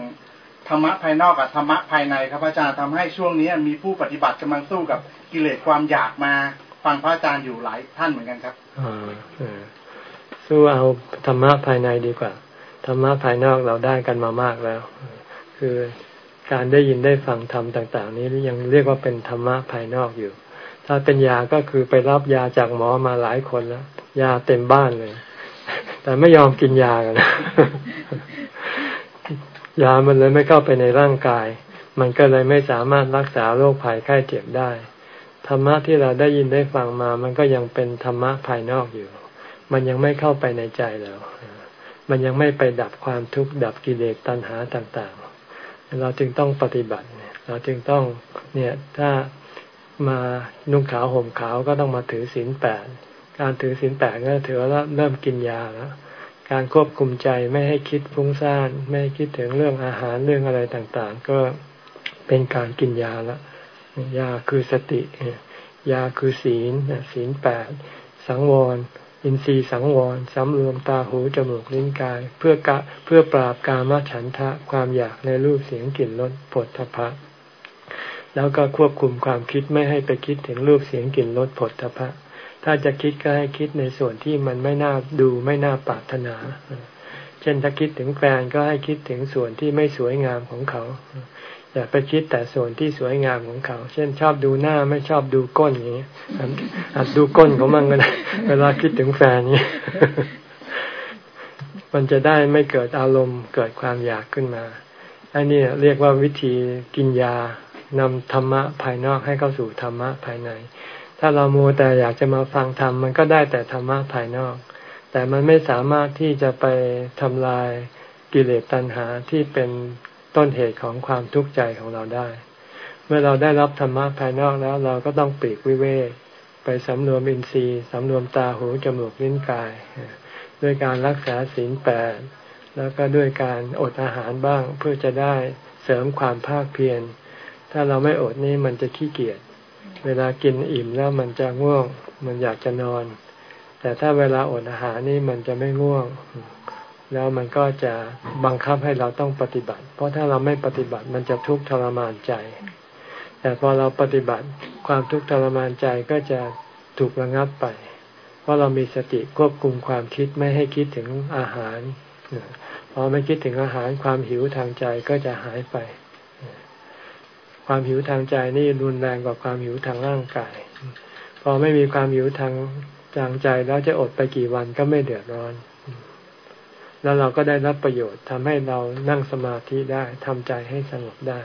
ธรรมะภายนอกกับธรรมะภายในครับพระอาจารย์ทำให้ช่วงนี้มีผู้ปฏิบัติกำลังสู้กับกิเลสความอยากมาฟังพระอาจารย์อยู่หลายท่านเหมือนกันครับสู้เอาธรรมะภายในดีกว่าธรรมะภายนอกเราได้กันมามากแล้ว คือการได้ยินได้ฟังธรรมต่าง ๆ นี้ยังเรียกว่าเป็นธรรมะภายนอกอยู่ ถ้าเป็นยาก็คือไปรับยาจากหมอมาหลายคนแล้ว ยาเต็มบ้านเลย แต่ไม่ยอมกินยากัน ยามันเลยไม่เข้าไปในร่างกาย มันก็เลยไม่สามารถรักษาโรคภัยไข้เจ็บได้ ธรรมะที่เราได้ยินได้ฟังมา มันก็ยังเป็นธรรมะภายนอกอยู่ มันยังไม่เข้าไปในใจเรา มันยังไม่ไปดับความทุกข์ดับกิเลสตัณหาต่างๆ เราจึงต้องปฏิบัติ เราจึงต้องเนี่ยถ้ามานุ่งขาวห่มขาวก็ต้องมาถือศีลแปด การถือศีลแปดก็ถือว่าเริ่มกินยาแล้ว การควบคุมใจไม่ให้คิดฟุ้งซ่าน ไม่ให้คิดถึงเรื่องอาหารเรื่องอะไรต่างๆ ก็เป็นการกินยาล้วยาคือสติ ยาคือศีลศีลแปดสังวร อินทรีย์สังวรสำรวมตาหูจมูกลิ้นกาย เพื่อกะเพื่อปราบกามฉันทะความอยากในรูปเสียงกลิ่นรสผลทพะ แล้วก็ควบคุมความคิดไม่ให้ไปคิดถึงรูปเสียงกลิ่นรสผลทพะ ถ้าจะคิดก็ให้คิดในส่วนที่มันไม่น่าดูไม่น่าปรารถนา เช่นถ้าคิดถึงแฟนก็ให้คิดถึงส่วนที่ไม่สวยงามของเขา อย่าไปคิดแต่ส่วนที่สวยงามของเขา เช่นชอบดูหน้าไม่ชอบดูก้นอย่างนี้อัดดูก้นเของมันก็ได้เวลาคิดถึงแฟนนี้มันจะได้ไม่เกิดอารมณ์เกิดความอยากขึ้นมาอันนี้เรียกว่าวิธีกินยานำธรรมะภายนอกให้เข้าสู่ธรรมะภายใน ถ้าเราโมแต่อยากจะมาฟังธรรมมันก็ได้แต่ธรรมะภายนอก แต่มันไม่สามารถที่จะไปทำลายกิเลสตัณหาที่เป็นต้นเหตุของความทุกข์ใจของเราได้ เมื่อเราได้รับธรรมะภายนอกแล้วเราก็ต้องปีกวิเวกไปสำรวมอินทรีย์สำรวมตาหูจมูกลิ้นกาย ด้วยการรักษาศีลแปดแล้วก็ด้วยการอดอาหารบ้างเพื่อจะได้เสริมความภาคเพียรถ้าเราไม่อดนี่มันจะขี้เกียจ เวลากินอิ่มแล้วมันจะง่วง มันอยากจะนอน แต่ถ้าเวลาอดอาหารนี่มันจะไม่ง่วง แล้วมันก็จะบังคับให้เราต้องปฏิบัติ เพราะถ้าเราไม่ปฏิบัติมันจะทุกข์ทรมานใจ แต่พอเราปฏิบัติความทุกข์ทรมานใจก็จะถูกระงับไป เพราะเรามีสติควบคุมความคิดไม่ให้คิดถึงอาหารพอไม่คิดถึงอาหารความหิวทางใจก็จะหายไป ความหิวทางใจนี่รุนแรงกว่าความหิวทางร่างกาย พอไม่มีความหิวทางทางใจแล้วจะอดไปกี่วันก็ไม่เดือดร้อน แล้วเราก็ได้รับประโยชน์ทำให้เรานั่งสมาธิได้ทำใจให้สงบได้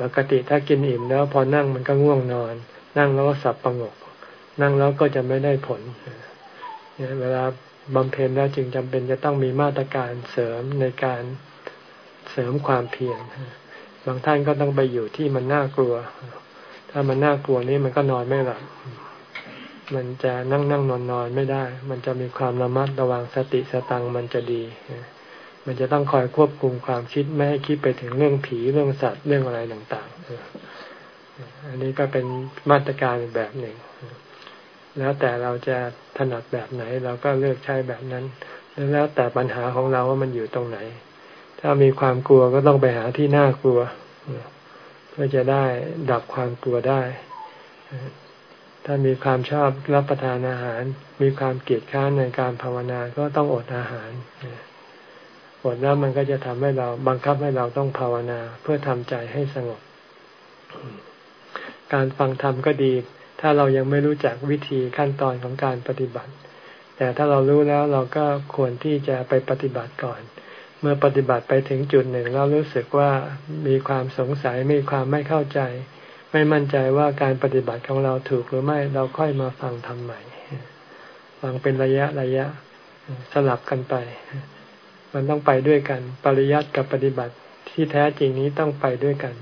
ปกติถ้ากินอิ่มแล้วพอนั่งมันก็ง่วงนอน นั่งแล้วก็สับประงก นั่งแล้วก็จะไม่ได้ผลเวลาบำเพ็ญแล้วจึงจำเป็นจะต้องมีมาตรการเสริมในการเสริมความเพียร บางท่านก็ต้องไปอยู่ที่มันน่ากลัว ถ้ามันน่ากลัวนี่มันก็นอนไม่หลับมันจะนั่งนั่งนอนนอนไม่ได้ มันจะมีความระมัดระวังสติสตังมันจะดี มันจะต้องคอยควบคุมความคิดไม่ให้คิดไปถึงเรื่องผีเรื่องสัตว์เรื่องอะไรต่างๆ อันนี้ก็เป็นมาตรการแบบหนึ่ง แล้วแต่เราจะถนัดแบบไหนเราก็เลือกใช้แบบนั้น แล้วแต่ปัญหาของเราว่ามันอยู่ตรงไหน ถ้ามีความกลัวก็ต้องไปหาที่น่ากลัวเพื่อจะได้ดับความกลัวได้ ถ้ามีความชอบรับประทานอาหาร มีความเกลียดข้านในการภาวนาก็ต้องอดอาหารอดแล้วมันก็จะทำให้เราบังคับให้เราต้องภาวนา เพื่อทำใจให้สงบ การฟังธรรมก็ดี ถ้าเรายังไม่รู้จักวิธีขั้นตอนของการปฏิบัติ แต่ถ้าเรารู้แล้วเราก็ควรที่จะไปปฏิบัติก่อน มื่อปฏิบัติไปถึงจุดหนึ่งเรารู้สึกว่ามีความสงสัยมีความไม่เข้าใจ ไม่มั่นใจว่าการปฏิบัติของเราถูกหรือไม่เราค่อยมาฟังทำใหม่ฟังเป็นระยะระยะสลับกันไป มันต้องไปด้วยกัน ปริยัติกับปฏิบัติที่แท้จริงนี้ต้องไปด้วยกัน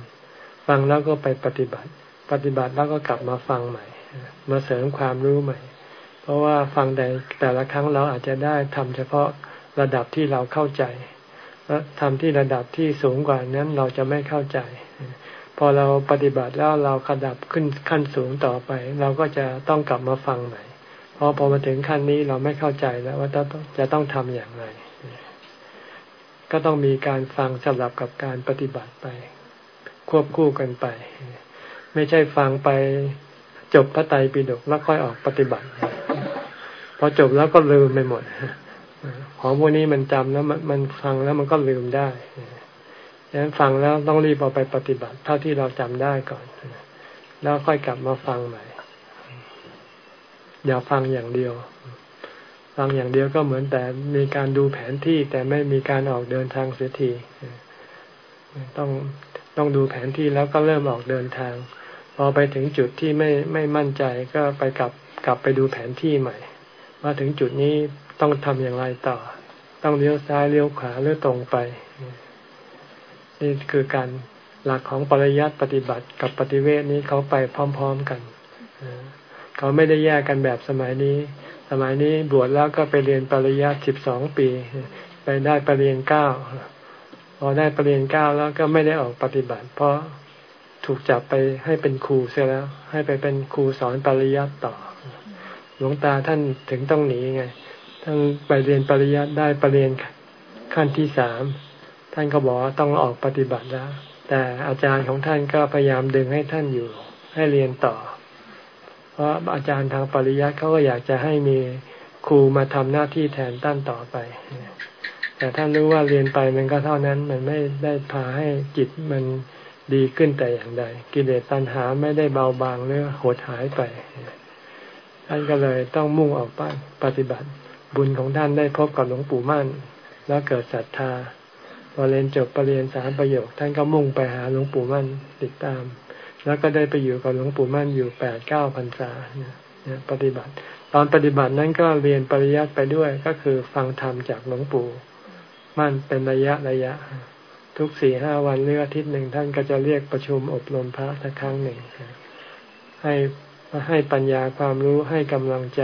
ฟังแล้วก็ไปปฏิบัติ ปฏิบัติแล้วก็กลับมาฟังใหม่ มาเสริมความรู้ใหม่ เพราะว่าฟังแต่แต่ละครั้งเราอาจจะได้ทำเฉพาะระดับที่เราเข้าใจ ทำที่ระดับที่สูงกว่านั้นเราจะไม่เข้าใจ พอเราปฏิบัติแล้วเราขดับขึ้นขั้นสูงต่อไป เราก็จะต้องกลับมาฟังใหม่เพราะพอมาถึงขั้นนี้เราไม่เข้าใจแล้วว่าจะต้องจะต้องทำอย่างไร ก็ต้องมีการฟังสลับกับการปฏิบัติไป ควบคู่กันไป ไม่ใช่ฟังไปจบพระไตรปิฎกแล้วค่อยออกปฏิบัติ พอจบแล้วก็ลืมไปหมด ของพวกนี้มันจำแล้วมันมันฟังแล้วมันก็ลืมได้ดังนั้นฟังแล้วต้องรีบเอาไปปฏิบัติ เท่าที่เราจำได้ก่อน แล้วค่อยกลับมาฟังใหม่ อย่าฟังอย่างเดียว ฟังอย่างเดียวก็เหมือนแต่มีการดูแผนที่แต่ไม่มีการออกเดินทางเสียทีต้องต้องดูแผนที่แล้วก็เริ่มออกเดินทาง พอไปถึงจุดที่ไม่ไม่มั่นใจก็ไปกลับกลับไปดูแผนที่ใหม่มาถึงจุดนี้ ต้องทำอย่างไรต่อ ต้องเลี้ยวซ้ายเลี้ยวขวาหรือตรงไป นี่คือการหลักของปริยัติปฏิบัติกับปฏิเวทนี้เขาไปพร้อม ๆกันเขาไม่ได้แยกกันแบบสมัยนี้ สมัยนี้บวชแล้วก็ไปเรียนปริยัติสิบสองปี ไปได้ปรริญญาเก้าพอได้ปรริญญาเก้าแล้วก็ไม่ได้ออกปฏิบัติ เพราะถูกจับไปให้เป็นครูเสียแล้ว ให้ไปเป็นครูสอนปริยัติต่อ หลวงตาท่านถึงต้องหนีไง ท่านไปเรียนปริยัติได้ปรริญญาขั้นที่สามท่านก็บอกว่าต้องออกปฏิบัติแล้ว แต่อาจารย์ของท่านก็พยายามดึงให้ท่านอยู่ให้เรียนต่อ เพราะอาจารย์ทางปริยัติเขาก็อยากจะให้มีครูมาทำหน้าที่แทนท่านต่อไป แต่ท่านรู้ว่าเรียนไปมันก็เท่านั้นมันไม่ได้พาให้จิตมันดีขึ้นแต่อย่างใด กิเลสตัณหาไม่ได้เบาบางหรือหดหายไปท่านก็เลยต้องมุ่งออกไปปฏิบัติ บุญของท่านได้พบกับหลวงปู่มั่น แล้วเกิดศรัทธาพอเรียนจบปรริญญาสามประโยค ท่านก็มุ่งไปหาหลวงปู่มั่นติดตาม แล้วก็ได้ไปอยู่กับหลวงปู่มั่นอยู่แปดเก้าพรรษาเนี่ยปฏิบัติ ตอนปฏิบัตินั้นก็เรียนปริยัติไปด้วยก็คือฟังธรรมจากหลวงปู่มั่นเป็นระยะระยะ ทุกสี่ห้าวันเรืออาทิตย์หนึ่งท่านก็จะเรียกประชุมอบรมพระสักครั้งหนึ่งให้ให้ปัญญาความรู้ให้กำลังใจ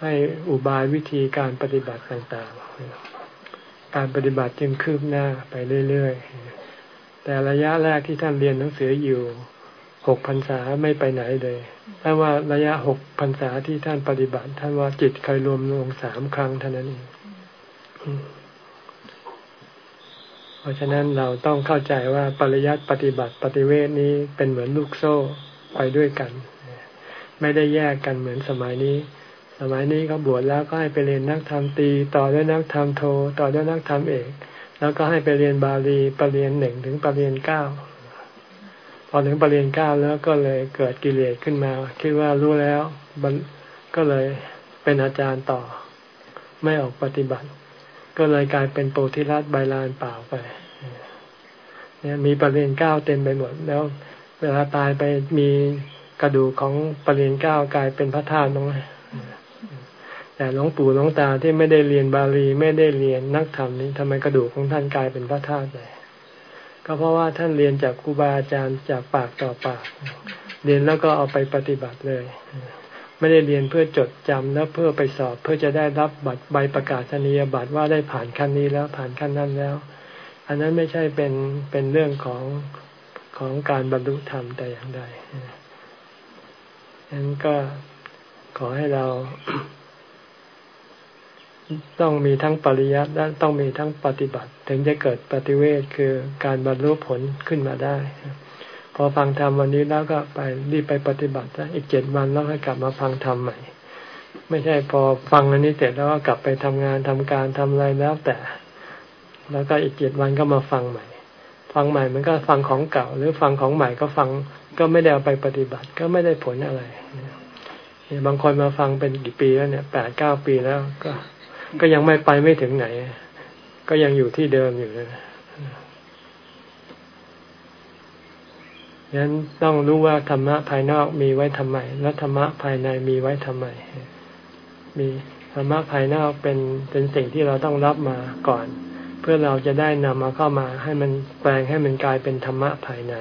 ให้อุบายวิธีการปฏิบัติต่างๆ การปฏิบัติจึงคืบหน้าไปเรื่อยๆ แต่ระยะแรกที่ท่านเรียนหนังสืออยู่หกพรรษาไม่ไปไหนเลยถ้าว่าระยะหกพรรษาที่ท่านปฏิบัติ ท่านว่าจิตเคยรวมลงสามครั้งเท่านั้นเองเพราะฉะนั้นเราต้องเข้าใจว่าปริยัติปฏิบัติปฏิเวทนี้เป็นเหมือนลูกโซ่ไปด้วยกัน ไม่ได้แยกกันเหมือนสมัยนี้ มัยนี้เขาบวชแล้วก็ให้ไปเรียนนักธรรมตี ต่อด้วยนักธรรมโท ต่อด้วยนักธรรมเอก แล้วก็ให้ไปเรียนบาลีปรริญญาหนึ่งถึงปรริญญาเก้าพอถึงปรริญญาเก้าแล้วก็เลยเกิดกิเลสขึ้นมา คิดว่ารู้แล้วก็เลยเป็นอาจารย์ต่อ ไม่ออกปฏิบัติ ก็เลยกลายเป็นโปธิรัตใบลานเปล่าไปเนี่ยมีปรริญญาเก้าเต็มไปหมด แล้ว เวลาตายไปมีกระดูกของปรริญญาเก้ากลายเป็นพระธาตุตรงนั้น แต่หลวงปู่หลวงตาที่ไม่ได้เรียนบาลีไม่ได้เรียนนักธรรมนี้ทำไมกระดูกของท่านกลายเป็นพระธาตุเลยก็เพราะว่าท่านเรียนจากครูบาอาจารย์จากปากต่อปาก เรียนแล้วก็เอาไปปฏิบัติเลย ไม่ได้เรียนเพื่อจดจำแล้วเพื่อไปสอบเพื่อจะได้รับบัตรใบประกาศนียบัตรว่าได้ผ่านขั้นนี้แล้วผ่านขั้นนั้นแล้ว อันนั้นไม่ใช่เป็นเป็นเรื่องของของการบรรลุธรรมแต่อย่างใดนั้นก็ขอให้เรา ต้องมีทั้งปริยัติและต้องมีทั้งปฏิบัติ ถึงจะเกิดปฏิเวทคือการบรรลุผลขึ้นมาได้ พอฟังธรรมวันนี้แล้วก็ไปรีบไปปฏิบัติอีกเจ็ดวันแล้วให้กลับมาฟังธรรมใหม่ ไม่ใช่พอฟังอันนี้เสร็จแล้วก็กลับไปทำงานทำการทำอะไรแล้วแต่ แล้วก็อีกเจ็ดวันก็มาฟังใหม่ ฟังใหม่มันก็ฟังของเก่า หรือฟังของใหม่ก็ฟังก็ไม่ได้เอาไปปฏิบัติก็ไม่ได้ผลอะไรบางคนมาฟังเป็นกี่ปีแล้วเนี่ยแปดเก้าปีแล้วก็ ก็ยังไม่ไปไม่ถึงไหน ก็ยังอยู่ที่เดิมอยู่นะยันต้องรู้ว่าธรรมะภายนอกมีไว้ทำไม และธรรมะภายในมีไว้ทำไม มีธรรมะภายนอกเป็นเป็นสิ่งที่เราต้องรับมาก่อน เพื่อเราจะได้นำมาเข้ามาให้มันแปลงให้มันกลายเป็นธรรมะภายใน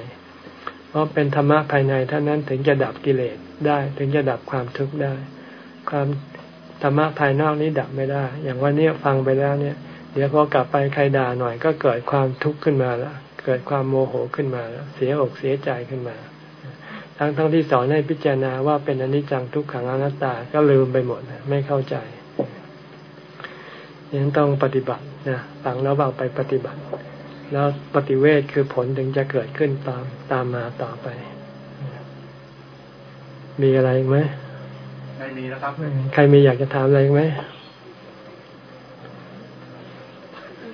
เพราะเป็นธรรมะภายในเท่านั้นถึงจะดับกิเลสได้ ถึงจะดับความทุกข์ได้ ความ ธรรมะภายนอกนี้ดับไม่ได้ อย่างวันนี้ฟังไปแล้วเนี่ย เดี๋ยวพอกลับไปใครด่าหน่อยก็เกิดความทุกข์ขึ้นมาแล้วเกิดความโมโหขึ้นมาแล้วเสียอกเสียใจขึ้นมา ทั้งทั้งที่สอนให้พิจารณาว่าเป็นอนิจจังทุกขังอนัตตาก็ลืมไปหมดไม่เข้าใจยังต้องปฏิบัตินะฟังแล้วเอาไปปฏิบัติ แล้วปฏิเวทคือผลถึงจะเกิดขึ้นตามตามมาต่อไป มีอะไรไหม ไม่มีแล้วครับ ใครมีอยากจะถามอะไรไหม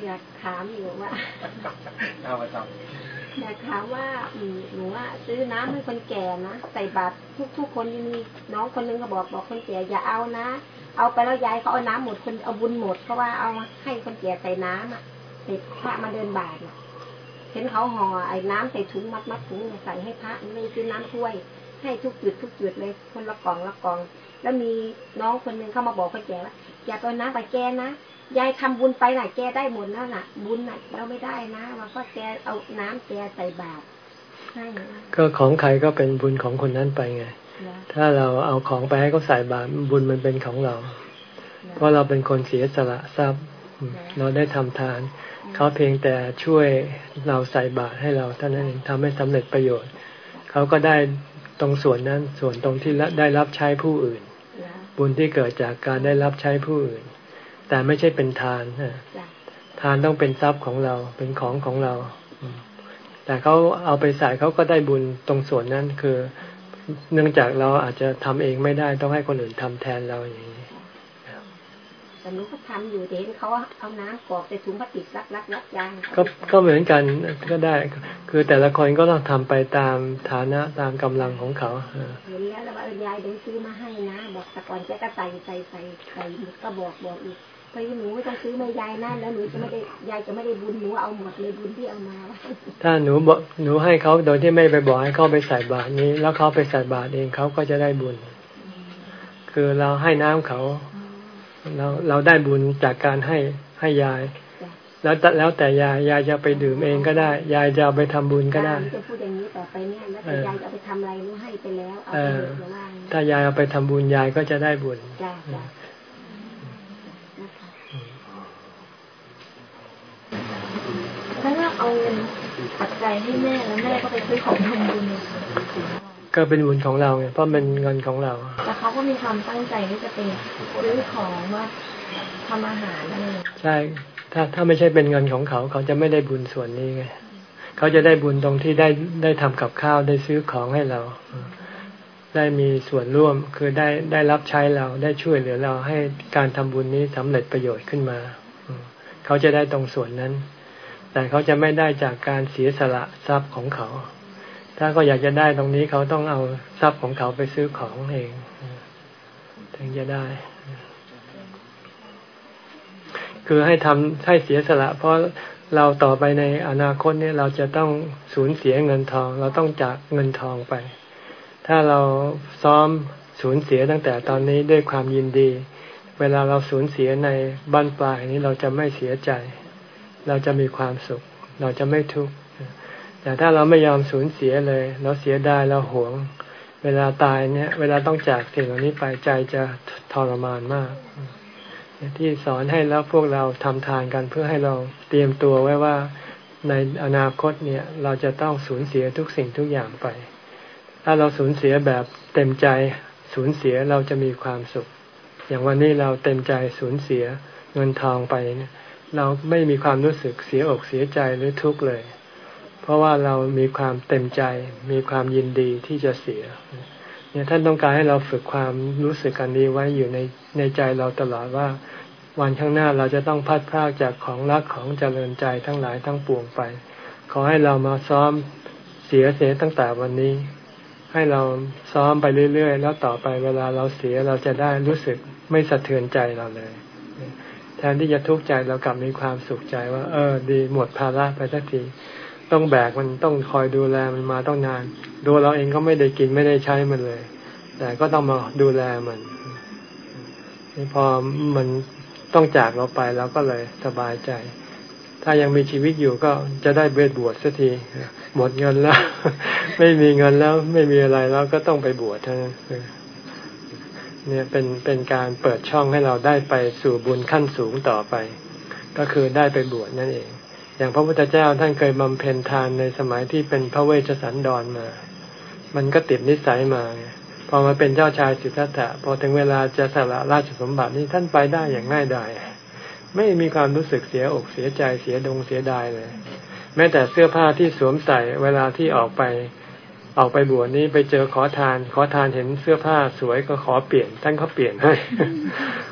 อยากถามอยู่ว่าเอาไปจับอยากถามว่าหนูว่าซื้อน้ำให้คนแก่นะใส่บาตรทุกทุกคนมีน้องคนนึงก็บอกบอกคนแก่อย่าเอานะ เอาไปแล้วยายเขาเอาน้ำหมดคนเอาบุญหมดเพราะว่าเอาให้คนแก่ใส่น้ำอะใส่พระมาเดินบาตรเห็นเขาห่อไอ้น้ำใส่ถุงมัดมัดถุงใส่ให้พระไม่ซื้อน้ำถ้วย ให้ทุกจุดทุกจุดเลยคนละกล่องละกล่อง แล้วมีน้องคนหนึ่งเข้ามาบอกคนแก่ว่าอย่าเอาน้ำไปแกนะยายทำบุญไปไหนแกได้หมดแล้วน่ะ บุญน่ะเราไม่ได้นะว่าก็แกเอาน้ำแกใส่บาตรใช่ก็ของใครก็เป็นบุญของคนนั้นไปไง ถ้าเราเอาของไปให้เขาใส่บาตรบุญมันเป็นของเรา เพราะเราเป็นคนเสียสละทรัพย์ เราได้ทำทาน เขาเพียงแต่ช่วยเราใส่บาตรให้เราเท่านั้นเองทำให้สำเร็จประโยชน์ เขาก็ได้ตรงส่วนนั้นส่วนตรงที่ได้รับใช้ผู้อื่น บุญที่เกิดจากการได้รับใช้ผู้อื่น แต่ไม่ใช่เป็นทานทานต้องเป็นทรัพย์ของเราเป็นของของเรา แต่เขาเอาไปใส่เขาก็ได้บุญตรงส่วนนั้นคือ เนื่องจากเราอาจจะทำเองไม่ได้ต้องให้คนอื่นทำแทนเราอย่างนี้แต่หนูก็ทำอยู่เด่นเขาเอาน้ำกรอกใส่ถุงพลาสติกรักรักรักยางก็ก็เหมือนกันก็ได้ คือแต่ละคนก็ต้องทำไปตามฐานะตามกำลังของเขาเห็นแล้วแล้วว่ายายเดินซื้อมาให้นะ บอกแต่ก่อนแกก็ใส่ใส่ใส่ใส่ก็บอกบอกอีกไปหนูไม่ต้องซื้อไม่ยายนั่นแล้วหนูจะไม่ได้ยายจะไม่ได้บุญหนูเอาหมดเลยบุญที่เอามาถ้าหนูบอกหนูให้เขาโดยที่ไม่ไปบอกให้เขาไปใส่บาตรนี้ แล้วเขาไปใส่บาตรเองเขาก็จะได้บุญ คือเราให้น้ำเขา เราเราได้บุญจากการให้ให้ยาย แล้วแล้วแต่ยายยายจะไปดื่มเองก็ได้ ยายจะไปทำบุญก็ได้จะพูดอย่างนี้ต่อไปเนี่ยแล้วแต่ยายจะไปทำอะไรรู้ให้ไปแล้วเอาไปถ้ายายเอาไปทำบุญยายก็จะได้บุญถ้าเราเอาปัจจัยให้แม่แล้วแม่ก็ไปซื้อของทำบุญก็เป็นบุญของเราไงเพราะเป็นเงินของเราแต่เขาก็มีความตั้งใจที่จะไปซื้อของว่าทำอาหารอะไรใช่ ถ้าถ้าไม่ใช่เป็นเงินของเขา เขาจะไม่ได้บุญส่วนนี้ไงเขาจะได้บุญตรงที่ได้ได้ทำกับข้าวได้ซื้อของให้เรา ได้มีส่วนร่วมคือได้ได้รับใช้เราได้ช่วยเหลือเราให้การทำบุญนี้สำเร็จประโยชน์ขึ้นมา เขาจะได้ตรงส่วนนั้น แต่เขาจะไม่ได้จากการเสียสละทรัพย์ของเขา ถ้าเขาอยากจะได้ตรงนี้เขาต้องเอาทรัพย์ของเขาไปซื้อของเอง ถึงจะได้ คือให้ทำให้เสียสละ เพราะเราต่อไปในอนาคตเนี่ยเราจะต้องสูญเสียเงินทอง เราต้องจากเงินทองไป ถ้าเราซ้อมสูญเสียตั้งแต่ตอนนี้ด้วยความยินดี เวลาเราสูญเสียในบ้านปลายนี้เราจะไม่เสียใจ เราจะมีความสุข เราจะไม่ทุกข์แต่ถ้าเราไม่ยอมสูญเสียเลย เราเสียดายเราหวง เวลาตายเนี่ย เวลาต้องจากสิ่งเหล่านี้ไปใจจะทรมานมาก ที่สอนให้แล้วพวกเราทำทานกันเพื่อให้เราเตรียมตัวไว้ว่าในอนาคตเนี่ยเราจะต้องสูญเสียทุกสิ่งทุกอย่างไป ถ้าเราสูญเสียแบบเต็มใจสูญเสียเราจะมีความสุข อย่างวันนี้เราเต็มใจสูญเสียเงินทองไปเนี่ยเราไม่มีความรู้สึกเสียอกเสียใจหรือทุกข์เลย เพราะว่าเรามีความเต็มใจ มีความยินดีที่จะเสีย เนี่ยท่านต้องการให้เราฝึกความรู้สึกกันนี้ไว้อยู่ในในใจเราตลอดว่า วันข้างหน้าเราจะต้องพัดพรากจากของรักของเจริญใจทั้งหลายทั้งปวงไป ขอให้เรามาซ้อมเสียเสียตั้งแต่วันนี้ ให้เราซ้อมไปเรื่อยๆ แล้วต่อไปเวลาเราเสียเราจะได้รู้สึกไม่สะเทือนใจเราเลย แทนที่จะทุกข์ใจเรากลับมีความสุขใจว่า เออ ดีหมดภาระไปสักที ต้องแบกมันต้องคอยดูแลมันมาต้องนานดูเราเองก็ไม่ได้กินไม่ได้ใช้มันเลย แต่ก็ต้องมาดูแลมันพอมันต้องจากเราไปเราก็เลยสบายใจ ถ้ายังมีชีวิตอยู่ก็จะได้เบ็ดบวชสักทีหมดเงินแล้ว ไม่มีเงินแล้วไม่มีอะไรแล้วก็ต้องไปบวชเท่านั้นเนี่ยเป็นเป็นการเปิดช่องให้เราได้ไปสู่บุญขั้นสูงต่อไป ก็คือได้ไปบวชนั่นเอง อย่างพระพุทธเจ้าท่านเคยบำเพ็ญทานในสมัยที่เป็นพระเวชสันดรมา มันก็ติดนิสัยมา พอมาเป็นเจ้าชายสิทธัตถะพอถึงเวลาจะสละราชสมบัตินี่ท่านไปได้อย่างง่ายดายไม่มีความรู้สึกเสียอกเสียใจเสียดงเสียดายเลย แม้แต่เสื้อผ้าที่สวมใส่เวลาที่ออกไป ออกไปบวชนี้ไปเจอขอทาน ขอทานเห็นเสื้อผ้าสวยก็ขอเปลี่ยน ท่านเขาเปลี่ยนให้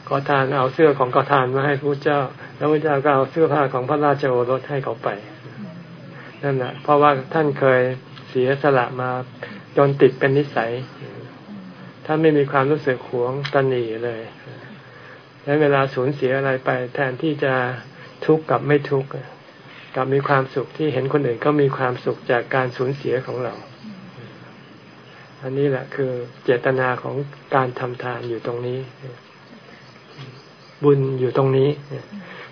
ขอทานเอาเสื้อของขอทานมาให้พระเจ้า แล้วพระเจ้าก็เอาเสื้อผ้าของพระราชโอรสให้เขาไปนั่นแหละเพราะว่าท่านเคยเสียสละมาจนติดเป็นนิสัย ท่านไม่มีความรู้สึกหวงตันหนีเลยและเวลาสูญเสียอะไรไป แทนที่จะทุกข์กับไม่ทุกข์กับมีความสุขที่เห็นคนอื่นก็มีความสุขจากการสูญเสียของเรา อันนี้แหละคือเจตนาของการทำทานอยู่ตรงนี้ บุญอยู่ตรงนี้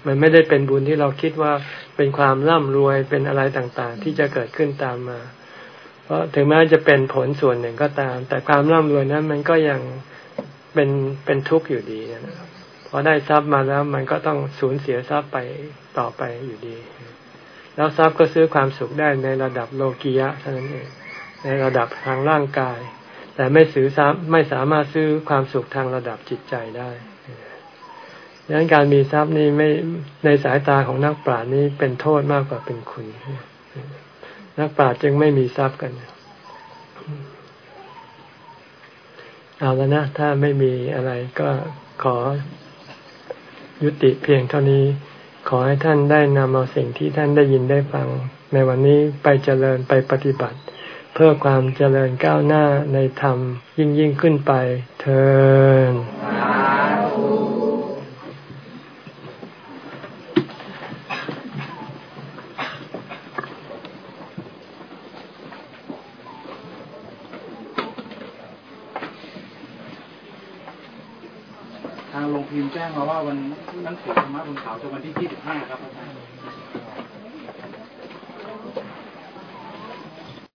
มันไม่ได้เป็นบุญที่เราคิดว่าเป็นความร่ำรวยเป็นอะไรต่างๆ ที่จะเกิดขึ้นตามมา เพราะถึงแม้จะเป็นผลส่วนหนึ่งก็ตาม แต่ความร่ำรวยนั้นมันก็ยังเป็นเป็นทุกข์อยู่ดีนะครับพอได้ทรัพย์มาแล้วมันก็ต้องสูญเสียทรัพย์ไปต่อไปอยู่ดี แล้วทรัพย์ก็ซื้อความสุขได้ในระดับโลกียะเท่านั้นเองในระดับทางร่างกาย แต่ไม่ซื้อซ้ำไม่สามารถซื้อความสุขทางระดับจิตใจได้ ดังนั้นการมีทรัพย์นี่ไม่ในสายตาของนักปราชญ์นี้เป็นโทษมากกว่าเป็นคุณ นักปราชญ์จึงไม่มีทรัพย์กัน เอาแล้วนะ ถ้าไม่มีอะไรก็ขอยุติเพียงเท่านี้ ขอให้ท่านได้นำเอาสิ่งที่ท่านได้ยินได้ฟัง ในวันนี้ไปเจริญไปปฏิบัติ เพื่อความเจริญก้าวหน้าในธรรมยิ่งยิ่งขึ้นไปเทอทางลง พิมพ์แจ้งมาว่าวันนังสือธรรมะบนเขาจะวันที่ 25 ครับอาจารย์